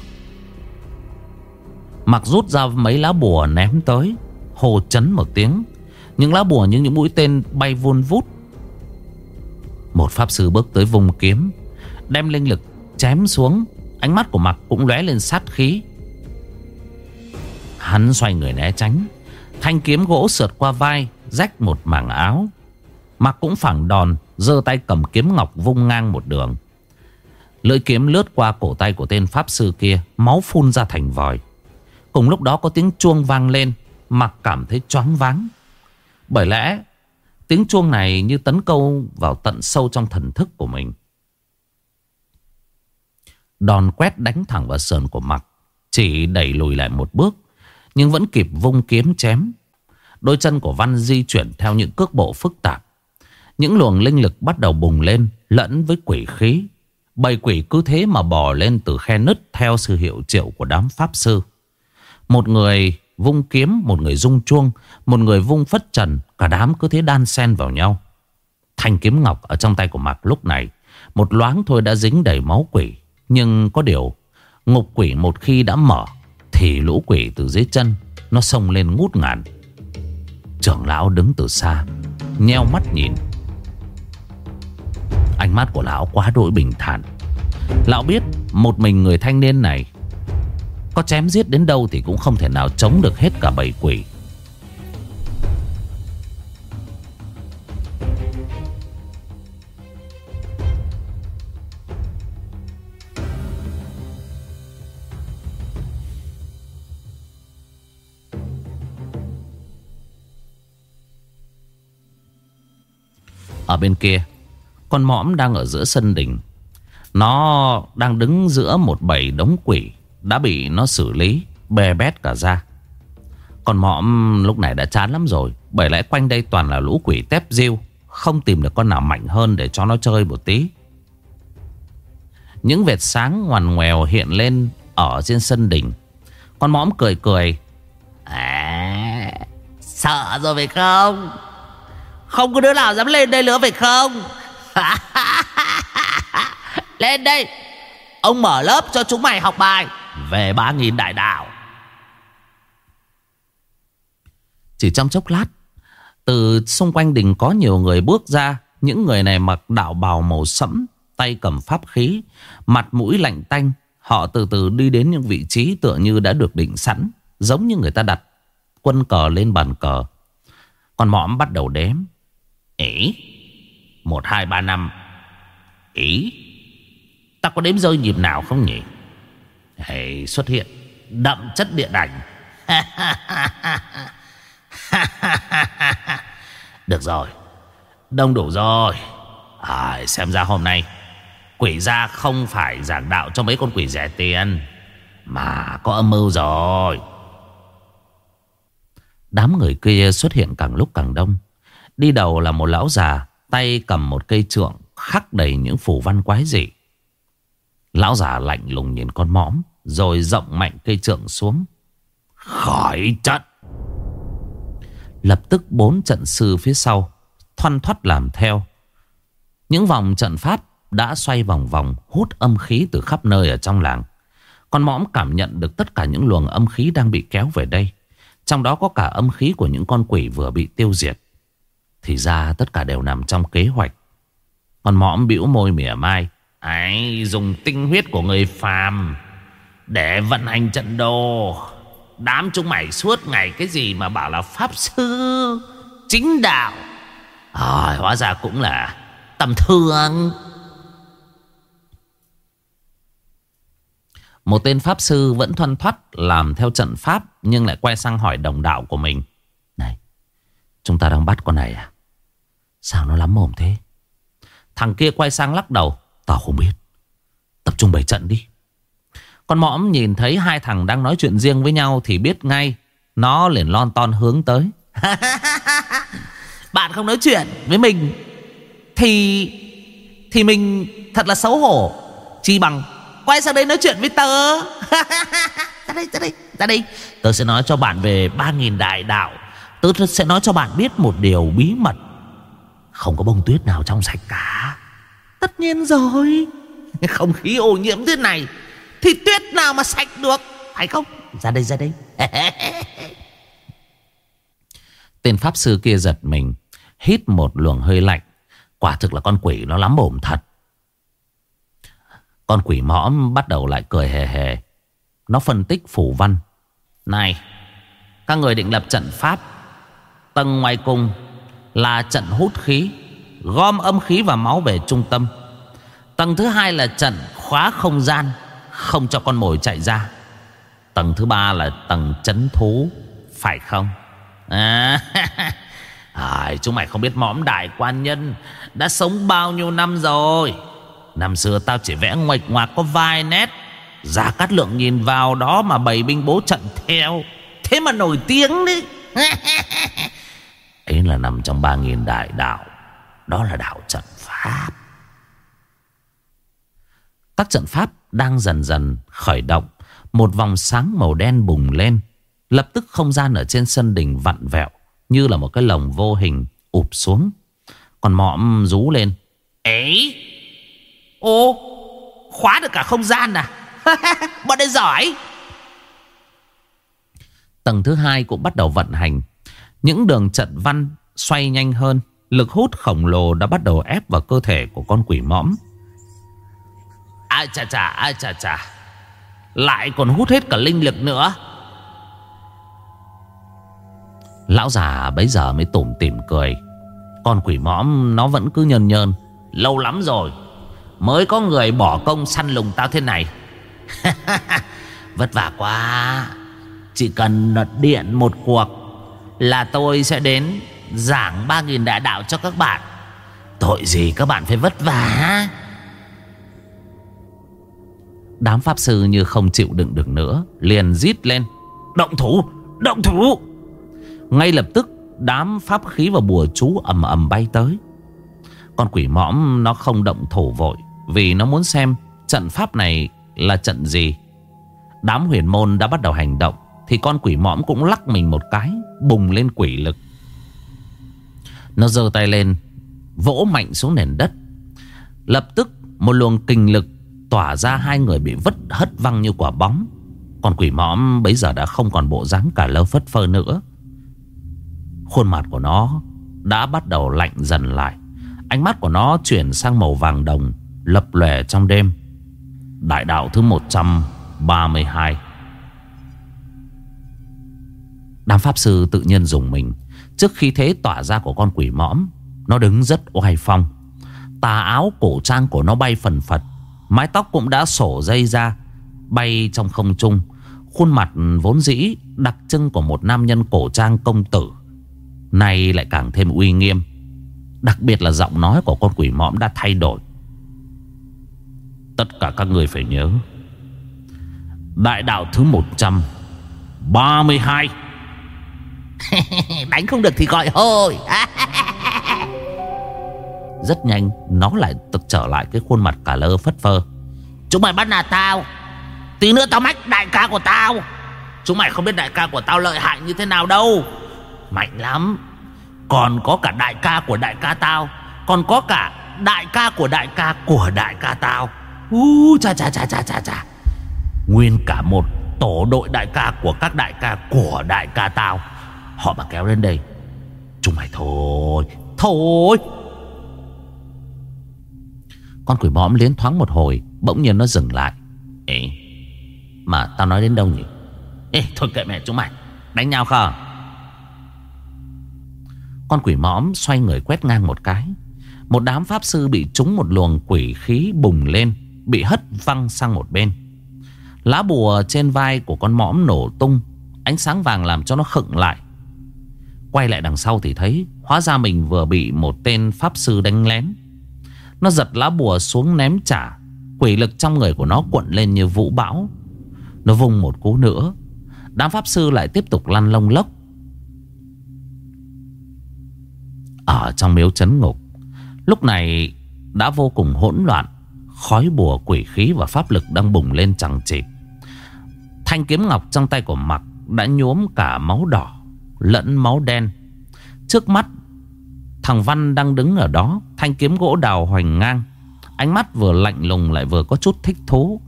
Mặc rút ra mấy lá bùa ném tới Hồ chấn một tiếng. Những lá bùa như những mũi tên bay vun vút. Một pháp sư bước tới vùng kiếm, Đem linh lực chém xuống. Ánh mắt của Mặc cũng lóe lên sát khí. Hắn xoay người né tránh. Thanh kiếm gỗ sượt qua vai, Rách một mảng áo. Mặc cũng phẳng đòn, giơ tay cầm kiếm ngọc vung ngang một đường. Lưỡi kiếm lướt qua cổ tay của tên pháp sư kia, Máu phun ra thành vòi. Cùng lúc đó có tiếng chuông vang lên, Mặc cảm thấy choáng váng. Bởi lẽ, Tiếng chuông này như tấn câu vào tận sâu trong thần thức của mình. Đòn quét đánh thẳng vào sườn của mặc, Chỉ đẩy lùi lại một bước, Nhưng vẫn kịp vung kiếm chém. Đôi chân của Văn di chuyển theo những cước bộ phức tạp. Những luồng linh lực bắt đầu bùng lên, Lẫn với quỷ khí. Bầy quỷ cứ thế mà bò lên từ khe nứt Theo sự hiệu triệu của đám pháp sư. Một người vung kiếm, Một người rung chuông, Một người vung phất trần, Cả đám cứ thế đan xen vào nhau. Thanh kiếm ngọc ở trong tay của Mạc lúc này, Một loáng thôi đã dính đầy máu quỷ. Nhưng có điều, Ngục quỷ một khi đã mở, Thì lũ quỷ từ dưới chân, Nó xông lên ngút ngàn. Trưởng lão đứng từ xa, Nheo mắt nhìn. Ánh mắt của lão quá đỗi bình thản. Lão biết Một mình người thanh niên này Có chém giết đến đâu Thì cũng không thể nào chống được hết cả bầy quỷ. Ở bên kia con mõm đang ở giữa sân đình. Nó đang đứng giữa một bầy đống quỷ Đã bị nó xử lý Bè bét cả ra. Con mõm lúc này đã chán lắm rồi, Bởi lẽ quanh đây toàn là lũ quỷ tép diêu Không tìm được con nào mạnh hơn để cho nó chơi một tí. Những vệt sáng ngoằn ngoèo hiện lên Ở trên sân đình. Con mõm cười cười. À Sợ rồi phải không? Không có đứa nào dám lên đây nữa phải không? [laughs] Lên đây. Ông mở lớp cho chúng mày học bài. Về 3.000 đại đạo. Chỉ trong chốc lát, Từ xung quanh đình có nhiều người bước ra. Những người này mặc đạo bào màu sẫm, Tay cầm pháp khí, Mặt mũi lạnh tanh. Họ từ từ đi đến những vị trí tựa như đã được định sẵn, Giống như người ta đặt quân cờ lên bàn cờ. Còn mõm bắt đầu đếm. Ý một, hai, ba, năm. Ý Ta có đếm rơi nhịp nào không nhỉ? Hãy xuất hiện Đậm chất điện ảnh. [laughs] Được rồi Đông đủ rồi. À, Xem ra hôm nay Quỷ gia không phải giảng đạo cho mấy con quỷ rẻ tiền Mà có âm mưu rồi. Đám người kia xuất hiện càng lúc càng đông. Đi đầu là một lão già Tay cầm một cây trượng Khắc đầy những phù văn quái dị. Lão già lạnh lùng nhìn con mõm, Rồi rộng mạnh cây trượng xuống. Khỏi trận! Lập tức bốn trận sư phía sau, Thoăn thoắt làm theo. Những vòng trận pháp Đã xoay vòng vòng, Hút âm khí từ khắp nơi ở trong làng. Con mõm cảm nhận được tất cả những luồng âm khí Đang bị kéo về đây. Trong đó có cả âm khí của những con quỷ vừa bị tiêu diệt. Thì ra tất cả đều nằm trong kế hoạch. Còn mõm bĩu môi mỉa mai. Ấy dùng tinh huyết của người phàm Để vận hành trận đồ. Đám chúng mày suốt ngày cái gì mà bảo là pháp sư Chính đạo. À, Hóa ra cũng là tầm thường. Một tên pháp sư vẫn thoăn thoắt làm theo trận pháp Nhưng lại quay sang hỏi đồng đạo của mình. Này Chúng ta đang bắt con này à? Sao nó lắm mồm thế? Thằng kia quay sang lắc đầu, Tao không biết. Tập trung bày trận đi. Con mõm nhìn thấy hai thằng đang nói chuyện riêng với nhau Thì biết ngay, Nó liền lon ton hướng tới. [laughs] Bạn không nói chuyện với mình Thì Thì mình thật là xấu hổ. Chi bằng, quay sang đây nói chuyện với tớ. [laughs] Ra đây ra đây ra đây. Tớ sẽ nói cho bạn về 3.000 đại đạo. Tớ sẽ nói cho bạn biết một điều bí mật không có bông tuyết nào trong sạch cả. Tất nhiên rồi. Không khí ô nhiễm thế này Thì tuyết nào mà sạch được Phải không? Ra đây ra đây. [laughs] Tên pháp sư kia giật mình Hít một luồng hơi lạnh. Quả thực là con quỷ nó lắm mồm thật. Con quỷ mõm bắt đầu lại cười hề hề. Nó phân tích phủ văn. Này Các người định lập trận pháp Tầng ngoài cùng là trận hút khí Gom âm khí và máu về trung tâm. Tầng thứ hai là trận khóa không gian Không cho con mồi chạy ra. Tầng thứ ba là tầng chấn thú Phải không? À, [laughs] à Chúng mày không biết mõm đại quan nhân Đã sống bao nhiêu năm rồi. Năm xưa tao chỉ vẽ ngoạch ngoạc có vài nét Giả Cát Lượng nhìn vào đó mà bày binh bố trận theo. Thế mà nổi tiếng đi. [laughs] Ấy là nằm trong ba nghìn đại đạo. Đó là đạo trận pháp. Các trận pháp đang dần dần khởi động. Một vòng sáng màu đen bùng lên. Lập tức không gian ở trên sân đình vặn vẹo, Như là một cái lồng vô hình ụp xuống. Còn mõm rú lên. Ấy Ô? Khóa được cả không gian à? [laughs] Bọn đây giỏi. Tầng thứ hai cũng bắt đầu vận hành. Những đường trận văn xoay nhanh hơn, Lực hút khổng lồ đã bắt đầu ép vào cơ thể của con quỷ mõm. Ai chà chà, ai chà chà. Lại còn hút hết cả linh lực nữa. Lão già bấy giờ mới tủm tỉm cười. Con quỷ mõm, nó vẫn cứ nhơn nhơn. Lâu lắm rồi, Mới có người bỏ công săn lùng tao thế này. [laughs] Vất vả quá. Chỉ cần điện một cuộc là tôi sẽ đến Giảng 3.000 đại đạo cho các bạn. Tội gì các bạn phải vất vả? Đám pháp sư như không chịu đựng được nữa, Liền rít lên. Động thủ Động thủ! Ngay lập tức, đám pháp khí và bùa chú ầm ầm bay tới. Con quỷ mõm, nó không động thủ vội, Vì nó muốn xem trận pháp này là trận gì. Đám huyền môn đã bắt đầu hành động, Thì con quỷ mõm cũng lắc mình một cái. Bùng lên quỷ lực. Nó giơ tay lên, Vỗ mạnh xuống nền đất. Lập tức, một luồng kinh lực Tỏa ra, hai người bị vứt hất văng như quả bóng. Còn quỷ mõm bấy giờ đã không còn bộ dáng cả lơ phất phơ nữa. Khuôn mặt của nó đã bắt đầu lạnh dần lại. Ánh mắt của nó chuyển sang màu vàng đồng, Lập lòe trong đêm. Đại đạo thứ 132 Đám pháp sư tự nhiên dùng mình. Trước khi thế tỏa ra của con quỷ mõm, Nó đứng rất oai phong. Tà áo cổ trang của nó bay phần phật, Mái tóc cũng đã sổ dây ra, Bay trong không trung. Khuôn mặt vốn dĩ Đặc trưng của một nam nhân cổ trang công tử, Nay lại càng thêm uy nghiêm. Đặc biệt là giọng nói của con quỷ mõm đã thay đổi. Tất cả các người phải nhớ, Đại đạo thứ 132 Đánh không được thì gọi hồi Rất nhanh Nó lại tự trở lại cái khuôn mặt cả lơ phất phơ Chúng mày bắt nạt tao Tí nữa tao mách đại ca của tao Chúng mày không biết đại ca của tao lợi hại như thế nào đâu Mạnh lắm Còn có cả đại ca của đại ca tao Còn có cả đại ca của đại ca của đại ca tao uh, cha cha cha cha cha cha Nguyên cả một tổ đội đại ca của các đại ca của đại ca tao Họ mà kéo lên đây. Chúng mày, thôi Thôi. Con quỷ mõm liến thoáng một hồi, Bỗng nhiên nó dừng lại. Ê, Mà tao nói đến đâu nhỉ? Ê, thôi kệ mẹ chúng mày, Đánh nhau không? Con quỷ mõm xoay người quét ngang một cái. Một đám pháp sư bị trúng một luồng quỷ khí bùng lên, Bị hất văng sang một bên. Lá bùa trên vai của con mõm nổ tung, Ánh sáng vàng làm cho nó khựng lại. Quay lại đằng sau thì thấy Hóa ra mình vừa bị một tên pháp sư đánh lén. Nó giật lá bùa xuống ném trả, Quỷ lực trong người của nó cuộn lên như vũ bão. Nó vung một cú nữa, Đám pháp sư lại tiếp tục lăn lông lốc. Ở trong miếu chấn ngục, Lúc này đã vô cùng hỗn loạn, Khói bùa, quỷ khí và pháp lực đang bùng lên chẳng chịt. Thanh kiếm ngọc trong tay của mặc đã nhuốm cả máu đỏ lẫn máu đen. Trước mắt thằng Văn đang đứng ở đó, thanh kiếm gỗ đào hoành ngang. Ánh mắt vừa lạnh lùng lại vừa có chút thích thú.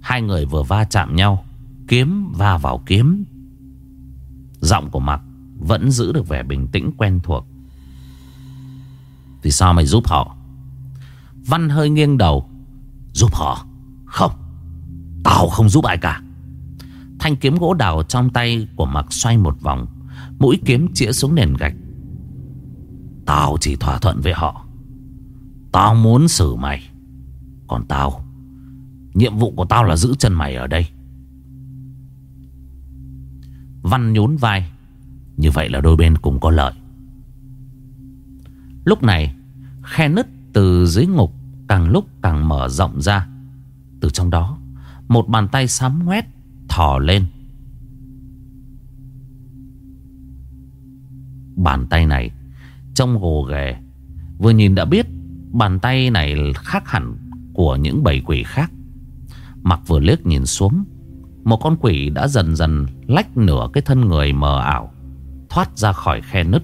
Hai người vừa va chạm nhau, kiếm va vào kiếm. Giọng của Mặc vẫn giữ được vẻ bình tĩnh quen thuộc. Vì sao mày giúp họ? Văn hơi nghiêng đầu. Giúp họ? Không. Tao không giúp ai cả. Thanh kiếm gỗ đào trong tay của Mặc xoay một vòng, Mũi kiếm chĩa xuống nền gạch. Tao chỉ thỏa thuận với họ. Tao muốn xử mày. Còn tao, Nhiệm vụ của tao là giữ chân mày ở đây. Văn nhún vai, Như vậy là đôi bên cùng có lợi. Lúc này, Khe nứt từ dưới ngục Càng lúc càng mở rộng ra. Từ trong đó, Một bàn tay sám ngoét thò lên. Bàn tay này Trông gồ ghề, Vừa nhìn đã biết Bàn tay này khác hẳn Của những bầy quỷ khác. Mặc vừa liếc nhìn xuống, Một con quỷ đã dần dần Lách nửa cái thân người mờ ảo, Thoát ra khỏi khe nứt.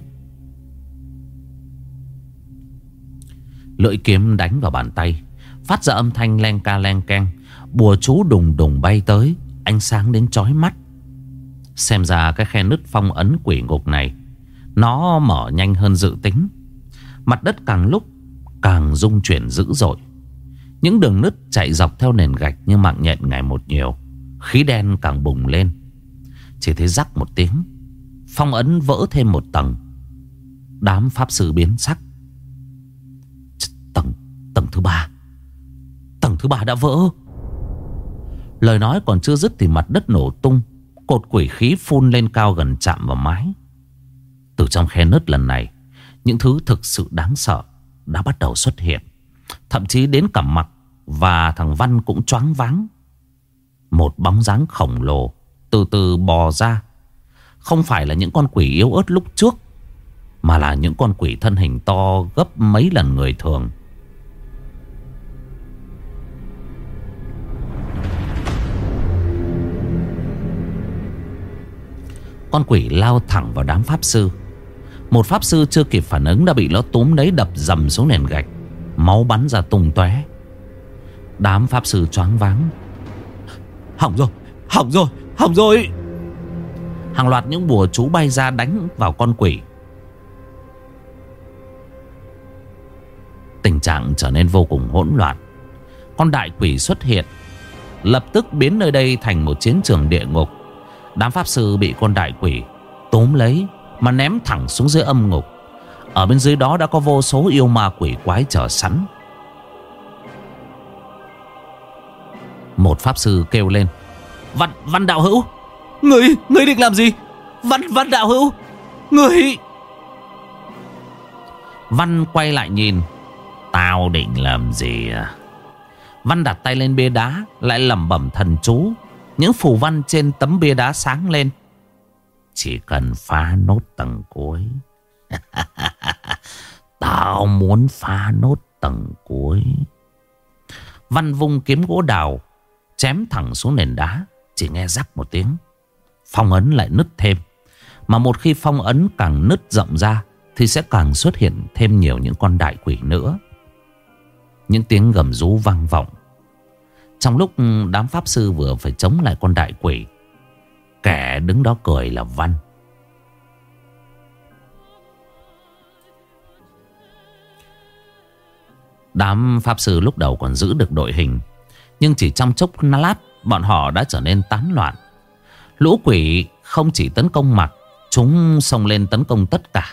Lưỡi kiếm đánh vào bàn tay, Phát ra âm thanh len ca len keng, Bùa chú đùng đùng bay tới. Ánh sáng đến chói mắt. Xem ra cái khe nứt phong ấn quỷ ngục này, Nó mở nhanh hơn dự tính. Mặt đất càng lúc Càng rung chuyển dữ dội. Những đường nứt chạy dọc theo nền gạch Như mạng nhện ngày một nhiều, Khí đen càng bùng lên. Chỉ thấy rắc một tiếng, Phong ấn vỡ thêm một tầng. Đám pháp sư biến sắc. Tầng Tầng thứ ba. Tầng thứ ba đã vỡ. Lời nói còn chưa dứt thì mặt đất nổ tung, Cột quỷ khí phun lên cao gần chạm vào mái. Từ trong khe nứt lần này, Những thứ thực sự đáng sợ Đã bắt đầu xuất hiện. Thậm chí đến cả mặt Và thằng Văn cũng choáng váng. Một bóng dáng khổng lồ Từ từ bò ra. Không phải là những con quỷ yếu ớt lúc trước, Mà là những con quỷ thân hình to Gấp mấy lần người thường. Con quỷ lao thẳng vào đám pháp sư. Một pháp sư chưa kịp phản ứng Đã bị nó túm đấy đập dầm xuống nền gạch. Máu bắn ra tung tóe. Đám pháp sư choáng váng. Hỏng rồi Hỏng rồi Hỏng rồi. Hàng loạt những bùa chú bay ra đánh vào con quỷ. Tình trạng trở nên vô cùng hỗn loạn. Con đại quỷ xuất hiện Lập tức biến nơi đây thành một chiến trường địa ngục Đám pháp sư bị con đại quỷ Tóm lấy Mà ném thẳng xuống dưới âm ngục. Ở bên dưới đó đã có vô số yêu ma quỷ quái chờ sẵn. Một pháp sư kêu lên Văn, văn đạo hữu Người, người định làm gì? Văn, văn đạo hữu Người Văn quay lại nhìn Tao định làm gì à? Văn đặt tay lên bia đá Lại lẩm bẩm thần chú những phù văn trên tấm bia đá sáng lên. Chỉ cần phá nốt tầng cuối. [laughs] Tao muốn phá nốt tầng cuối. Văn vung kiếm gỗ đào, Chém thẳng xuống nền đá, Chỉ nghe rắc một tiếng. Phong ấn lại nứt thêm. Mà một khi phong ấn càng nứt rộng ra, Thì sẽ càng xuất hiện thêm nhiều những con đại quỷ nữa. Những tiếng gầm rú vang vọng. Trong lúc ừ, đám pháp sư vừa phải chống lại con đại quỷ, Kẻ đứng đó cười là Văn. Đám pháp sư lúc đầu còn giữ được đội hình, Nhưng chỉ trong chốc lát, Bọn họ đã trở nên tán loạn. Lũ quỷ không chỉ tấn công mặt, Chúng xông lên tấn công tất cả.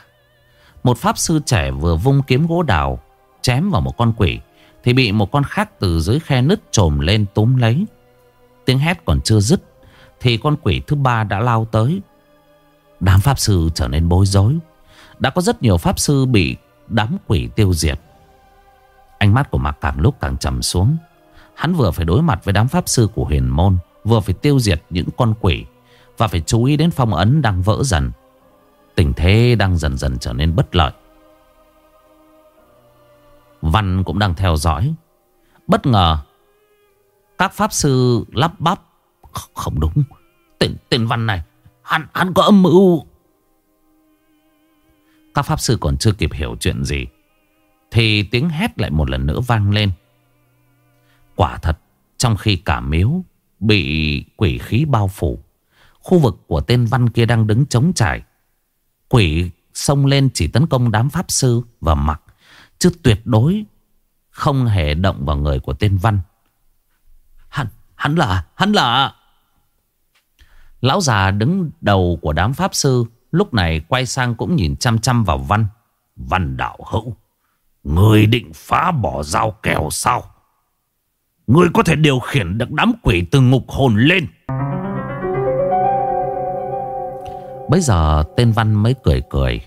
Một pháp sư trẻ vừa vung kiếm gỗ đào, Chém vào một con quỷ. Thì bị một con khác từ dưới khe nứt trồm lên túm lấy. Tiếng hét còn chưa dứt, Thì con quỷ thứ ba đã lao tới. Đám pháp sư trở nên bối rối. Đã có rất nhiều pháp sư bị đám quỷ tiêu diệt. Ánh mắt của Mạc càng lúc càng trầm xuống. Hắn vừa phải đối mặt với đám pháp sư của huyền môn, Vừa phải tiêu diệt những con quỷ, Và phải chú ý đến phong ấn đang vỡ dần. Tình thế đang dần dần trở nên bất lợi. Văn cũng đang theo dõi. Bất ngờ Các pháp sư lắp bắp. Không đúng. Tên, tên Văn này Hắn, hắn có âm mưu. Các pháp sư còn chưa kịp hiểu chuyện gì Thì tiếng hét lại một lần nữa vang lên. Quả thật Trong khi cả miếu Bị quỷ khí bao phủ Khu vực của tên văn kia đang đứng chống trải. Quỷ xông lên chỉ tấn công đám pháp sư và mặc Chứ tuyệt đối Không hề động vào người của tên văn. Hắn, hắn là, hắn là. Lão già đứng đầu của đám pháp sư Lúc này quay sang cũng nhìn chăm chăm vào văn. Văn đạo hữu Người định phá bỏ dao kèo sao? Người có thể điều khiển được đám quỷ từ ngục hồn lên. Bây giờ tên Văn mới cười cười.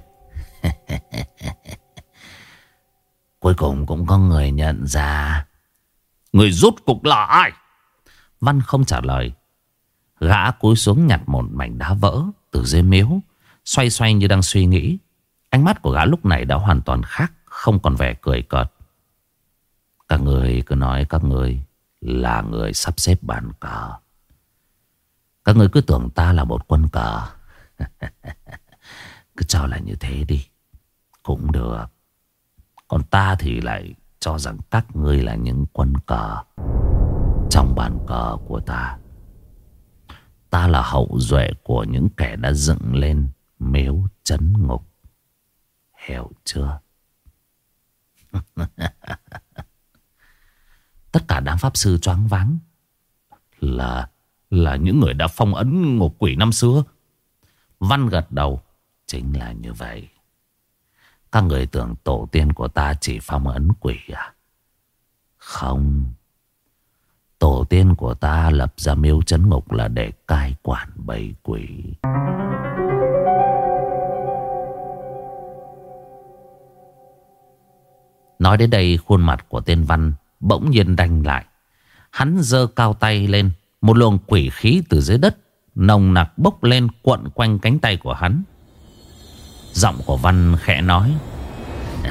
[laughs] Cuối cùng cũng có người nhận ra. Người rút cục là ai? Văn không trả lời. Gã cúi xuống nhặt một mảnh đá vỡ Từ dưới miếu, Xoay xoay như đang suy nghĩ. Ánh mắt của gã lúc này đã hoàn toàn khác, Không còn vẻ cười cợt. Các người cứ nói các người Là người sắp xếp bàn cờ. Các người cứ tưởng ta là một quân cờ. [laughs] Cứ cho là như thế đi. Cũng được. Còn ta thì lại cho rằng các ngươi là những quân cờ, Trong bàn cờ của ta. Ta là hậu duệ của những kẻ đã dựng lên miếu chấn ngục. Hiểu chưa? [laughs] Tất cả đám pháp sư choáng váng. Là Là những người đã phong ấn ngục quỷ năm xưa. Văn gật đầu, Chính là như vậy. Các người tưởng tổ tiên của ta chỉ phong ấn quỷ à? Không. Tổ tiên của ta lập ra miếu chấn ngục là để cai quản bầy quỷ. Nói đến đây, khuôn mặt của tên Văn bỗng nhiên đanh lại. Hắn giơ cao tay lên, Một luồng quỷ khí từ dưới đất, Nồng nặc bốc lên cuộn quanh cánh tay của hắn. Giọng của Văn khẽ nói. [laughs]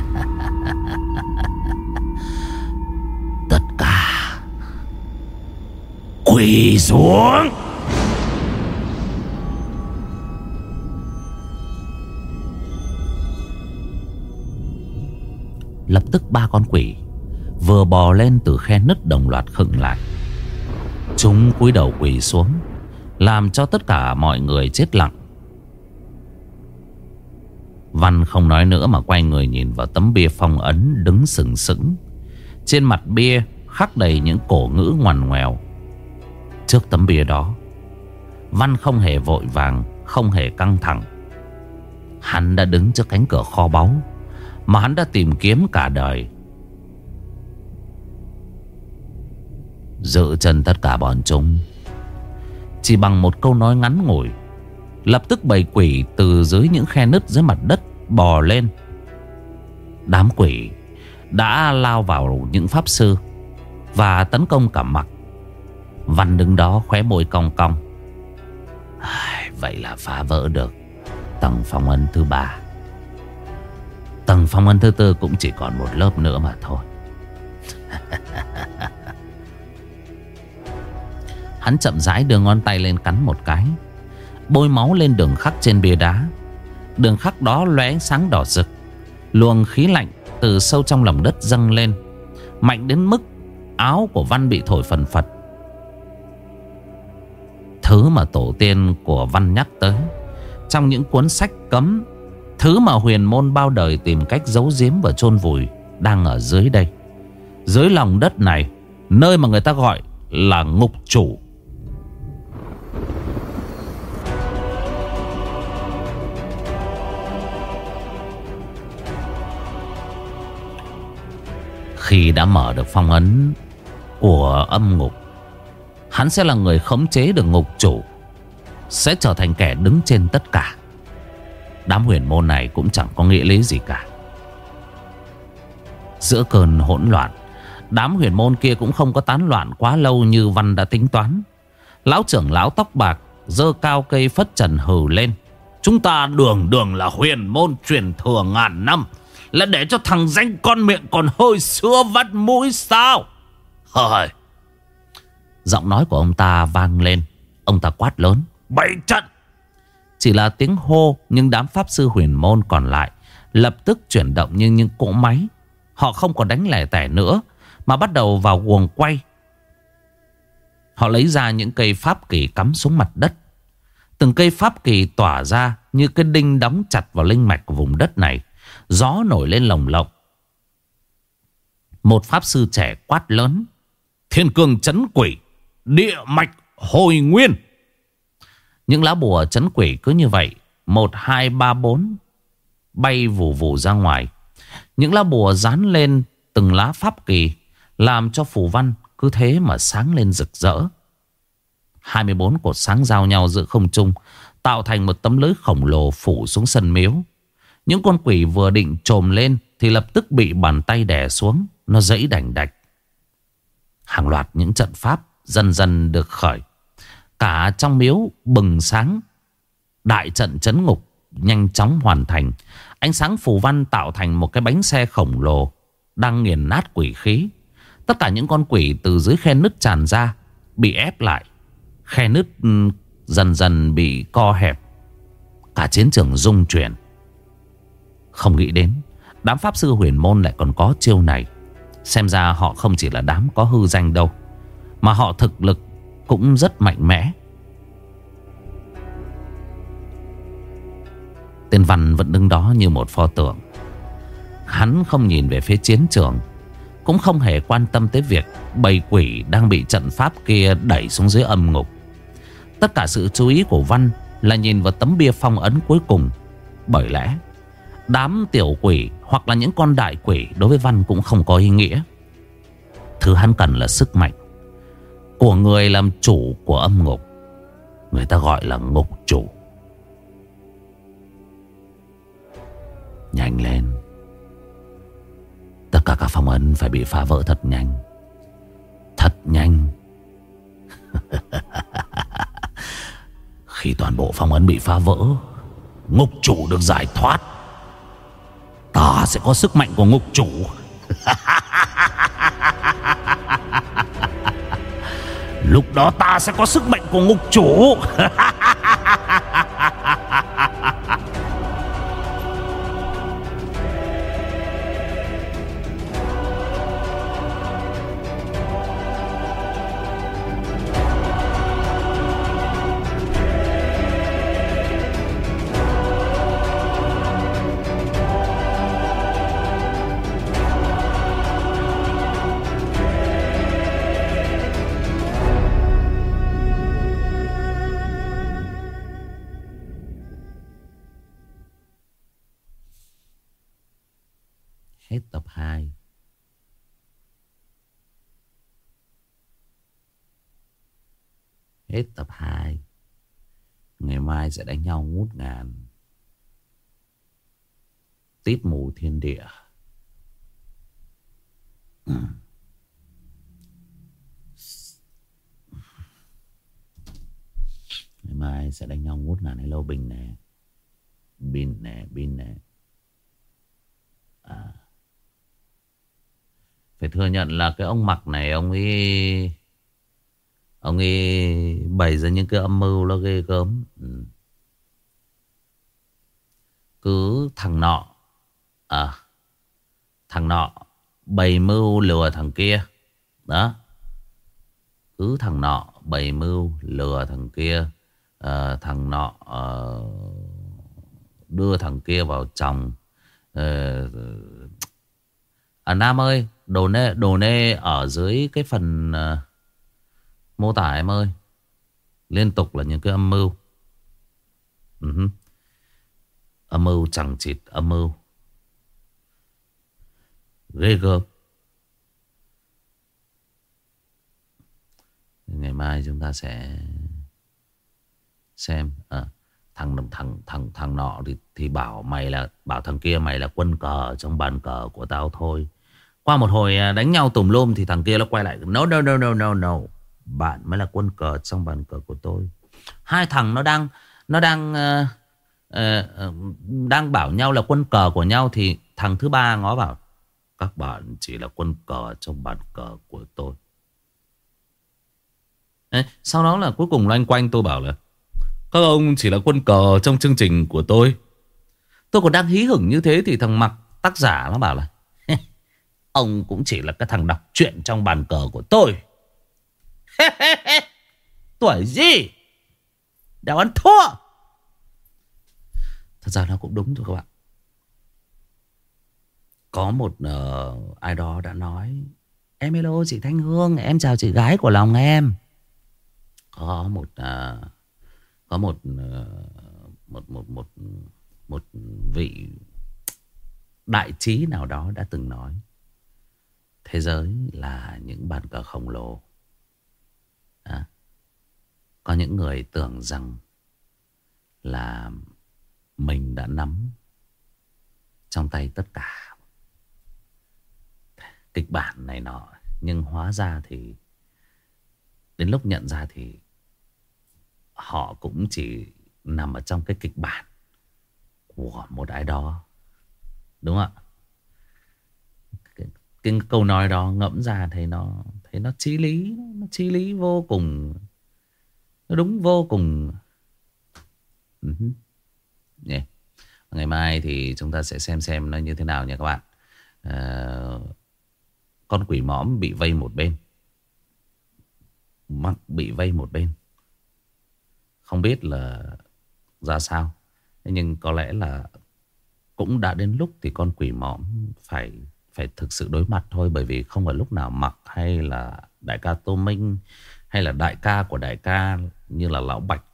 Tất cả Quỳ xuống. Lập tức ba con quỷ Vừa bò lên từ khe nứt đồng loạt khựng lại. Chúng cúi đầu quỳ xuống, Làm cho tất cả mọi người chết lặng. Văn không nói nữa mà quay người nhìn vào tấm bia phong ấn đứng sừng sững. Trên mặt bia khắc đầy những cổ ngữ ngoằn ngoèo. Trước tấm bia đó, Văn không hề vội vàng, không hề căng thẳng. Hắn đã đứng trước cánh cửa kho báu mà hắn đã tìm kiếm cả đời. Giữ chân tất cả bọn chúng Chỉ bằng một câu nói ngắn ngủi Lập tức bầy quỷ từ dưới những khe nứt dưới mặt đất bò lên. Đám quỷ đã lao vào những pháp sư Và tấn công cả mặt. Văn đứng đó khóe môi cong cong. Vậy là phá vỡ được Tầng phong ấn thứ ba. Tầng phong ấn thứ tư cũng chỉ còn một lớp nữa mà thôi. [laughs] Hắn chậm rãi đưa ngón tay lên cắn một cái, Bôi máu lên đường khắc trên bia đá. Đường khắc đó lóe ánh sáng đỏ rực. Luồng khí lạnh từ sâu trong lòng đất dâng lên, Mạnh đến mức áo của Văn bị thổi phần phật. Thứ mà tổ tiên của Văn nhắc tới, Trong những cuốn sách cấm, Thứ mà huyền môn bao đời tìm cách giấu giếm và chôn vùi Đang ở dưới đây. Dưới lòng đất này, Nơi mà người ta gọi là ngục chủ. Khi đã mở được phong ấn của âm ngục, Hắn sẽ là người khống chế được ngục chủ, Sẽ trở thành kẻ đứng trên tất cả. Đám huyền môn này cũng chẳng có nghĩa lý gì cả. Giữa cơn hỗn loạn, Đám huyền môn kia cũng không có tán loạn quá lâu như Văn đã tính toán. Lão trưởng lão tóc bạc, Dơ cao cây phất trần hừ lên. Chúng ta đường đường là huyền môn truyền thừa ngàn năm là để cho thằng danh con miệng còn hơi sữa vắt mũi sao? Hời Giọng nói của ông ta vang lên. Ông ta quát lớn. Bảy trận. Chỉ là tiếng hô Nhưng đám pháp sư huyền môn còn lại Lập tức chuyển động như những cỗ máy. Họ không còn đánh lẻ tẻ nữa Mà bắt đầu vào guồng quay. Họ lấy ra những cây pháp kỳ cắm xuống mặt đất. Từng cây pháp kỳ tỏa ra Như cái đinh đóng chặt vào linh mạch của vùng đất này Gió nổi lên lồng lộng. Một pháp sư trẻ quát lớn Thiên cương chấn quỷ Địa mạch hồi nguyên. Những lá bùa chấn quỷ cứ như vậy Một, hai, ba, bốn Bay vù vù ra ngoài. Những lá bùa dán lên Từng lá pháp kỳ Làm cho phù văn cứ thế mà sáng lên rực rỡ. 24 cột sáng giao nhau giữa không trung Tạo thành một tấm lưới khổng lồ phủ xuống sân miếu những con quỷ vừa định trồm lên Thì lập tức bị bàn tay đè xuống. Nó dẫy đành đạch. Hàng loạt những trận pháp Dần dần được khởi. Cả trong miếu bừng sáng. Đại trận chấn ngục Nhanh chóng hoàn thành. Ánh sáng phù văn tạo thành một cái bánh xe khổng lồ Đang nghiền nát quỷ khí. Tất cả những con quỷ từ dưới khe nứt tràn ra Bị ép lại. Khe nứt ừ, dần dần bị co hẹp. Cả chiến trường rung chuyển không nghĩ đến, Đám pháp sư huyền môn lại còn có chiêu này. Xem ra họ không chỉ là đám có hư danh đâu, Mà họ thực lực cũng rất mạnh mẽ. Tên Văn vẫn đứng đó như một pho tượng. Hắn không nhìn về phía chiến trường, Cũng không hề quan tâm tới việc Bầy quỷ đang bị trận pháp kia đẩy xuống dưới âm ngục. Tất cả sự chú ý của Văn Là nhìn vào tấm bia phong ấn cuối cùng. Bởi lẽ Đám tiểu quỷ hoặc là những con đại quỷ đối với Văn cũng không có ý nghĩa. Thứ hắn cần là sức mạnh của người làm chủ của âm ngục. Người ta gọi là ngục chủ. Nhanh lên. Tất cả các phong ấn phải bị phá vỡ thật nhanh. Thật nhanh. [laughs] Khi toàn bộ phong ấn bị phá vỡ, ngục chủ được giải thoát. Ta sẽ có sức mạnh của ngục chủ. [laughs] Lúc đó ta sẽ có sức mạnh của ngục chủ. [laughs] Hết tập 2 Ngày mai sẽ đánh nhau ngút ngàn. Tít mù thiên địa. Ngày mai sẽ đánh nhau ngút ngàn hello Bình nè. Bình nè bình nè. À. Phải thừa nhận là cái ông mặc này, Ông ấy Ông ấy bày ra những cái âm mưu nó ghê gớm. Ừ. Cứ thằng nọ À Thằng nọ Bày mưu lừa thằng kia. Đó. Cứ thằng nọ bày mưu lừa thằng kia à, Thằng nọ à, Đưa thằng kia vào chồng. À, à Nam ơi Đồ nê, đồ nê ở dưới cái phần À, Mô tả em ơi Liên tục là những cái âm mưu ừ uh -huh. Âm mưu chẳng chịt âm mưu Ghê gớm Ngày mai chúng ta sẽ Xem à, thằng thằng thằng thằng nọ thì thì bảo mày là bảo thằng kia mày là quân cờ trong bàn cờ của tao thôi. Qua một hồi à, đánh nhau tùm lum thì thằng kia nó quay lại no no no no no no. Bạn mới là quân cờ trong bàn cờ của tôi. Hai thằng nó đang Nó đang uh, uh, Đang bảo nhau là quân cờ của nhau Thì thằng thứ ba ngó bảo Các bạn chỉ là quân cờ trong bàn cờ của tôi. Đấy, Sau đó là cuối cùng loanh quanh tôi bảo là Các ông chỉ là quân cờ trong chương trình của tôi. Tôi còn đang hí hửng như thế Thì thằng mặc tác giả nó bảo là Ông cũng chỉ là cái thằng đọc truyện trong bàn cờ của tôi. [laughs] Tuổi gì? Đào ăn thua. Thật ra nó cũng đúng thôi các bạn. Có một uh, ai đó đã nói Em hello chị Thanh Hương Em chào chị gái của lòng em. Có một uh, Có một, uh, một một một một vị đại trí nào đó đã từng nói Thế giới là những bàn cờ khổng lồ à, Có những người tưởng rằng là mình đã nắm trong tay tất cả kịch bản này nọ. Nhưng hóa ra thì đến lúc nhận ra thì họ cũng chỉ nằm ở trong cái kịch bản của một ai đó. Đúng không ạ? Cái, cái câu nói đó ngẫm ra thấy nó thấy nó chí lý, nó chí lý vô cùng. Nó đúng vô cùng. Uh -huh. yeah. Ngày mai thì chúng ta sẽ xem xem nó như thế nào nha các bạn. À, con quỷ mõm bị vây một bên. mắc bị vây một bên. Không biết là ra sao. Nhưng có lẽ là cũng đã đến lúc thì con quỷ mõm phải phải thực sự đối mặt thôi bởi vì không phải lúc nào mặc hay là đại ca Tô Minh hay là đại ca của đại ca như là lão Bạch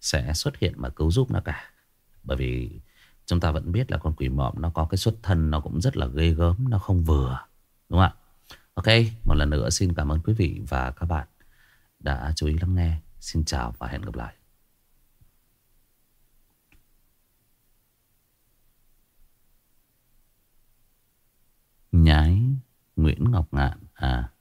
sẽ xuất hiện mà cứu giúp nó cả. Bởi vì chúng ta vẫn biết là con quỷ mọm nó có cái xuất thân nó cũng rất là ghê gớm, nó không vừa. Đúng không ạ? Ok, một lần nữa xin cảm ơn quý vị và các bạn đã chú ý lắng nghe. Xin chào và hẹn gặp lại. Nhái Nguyễn Ngọc Ngạn. À.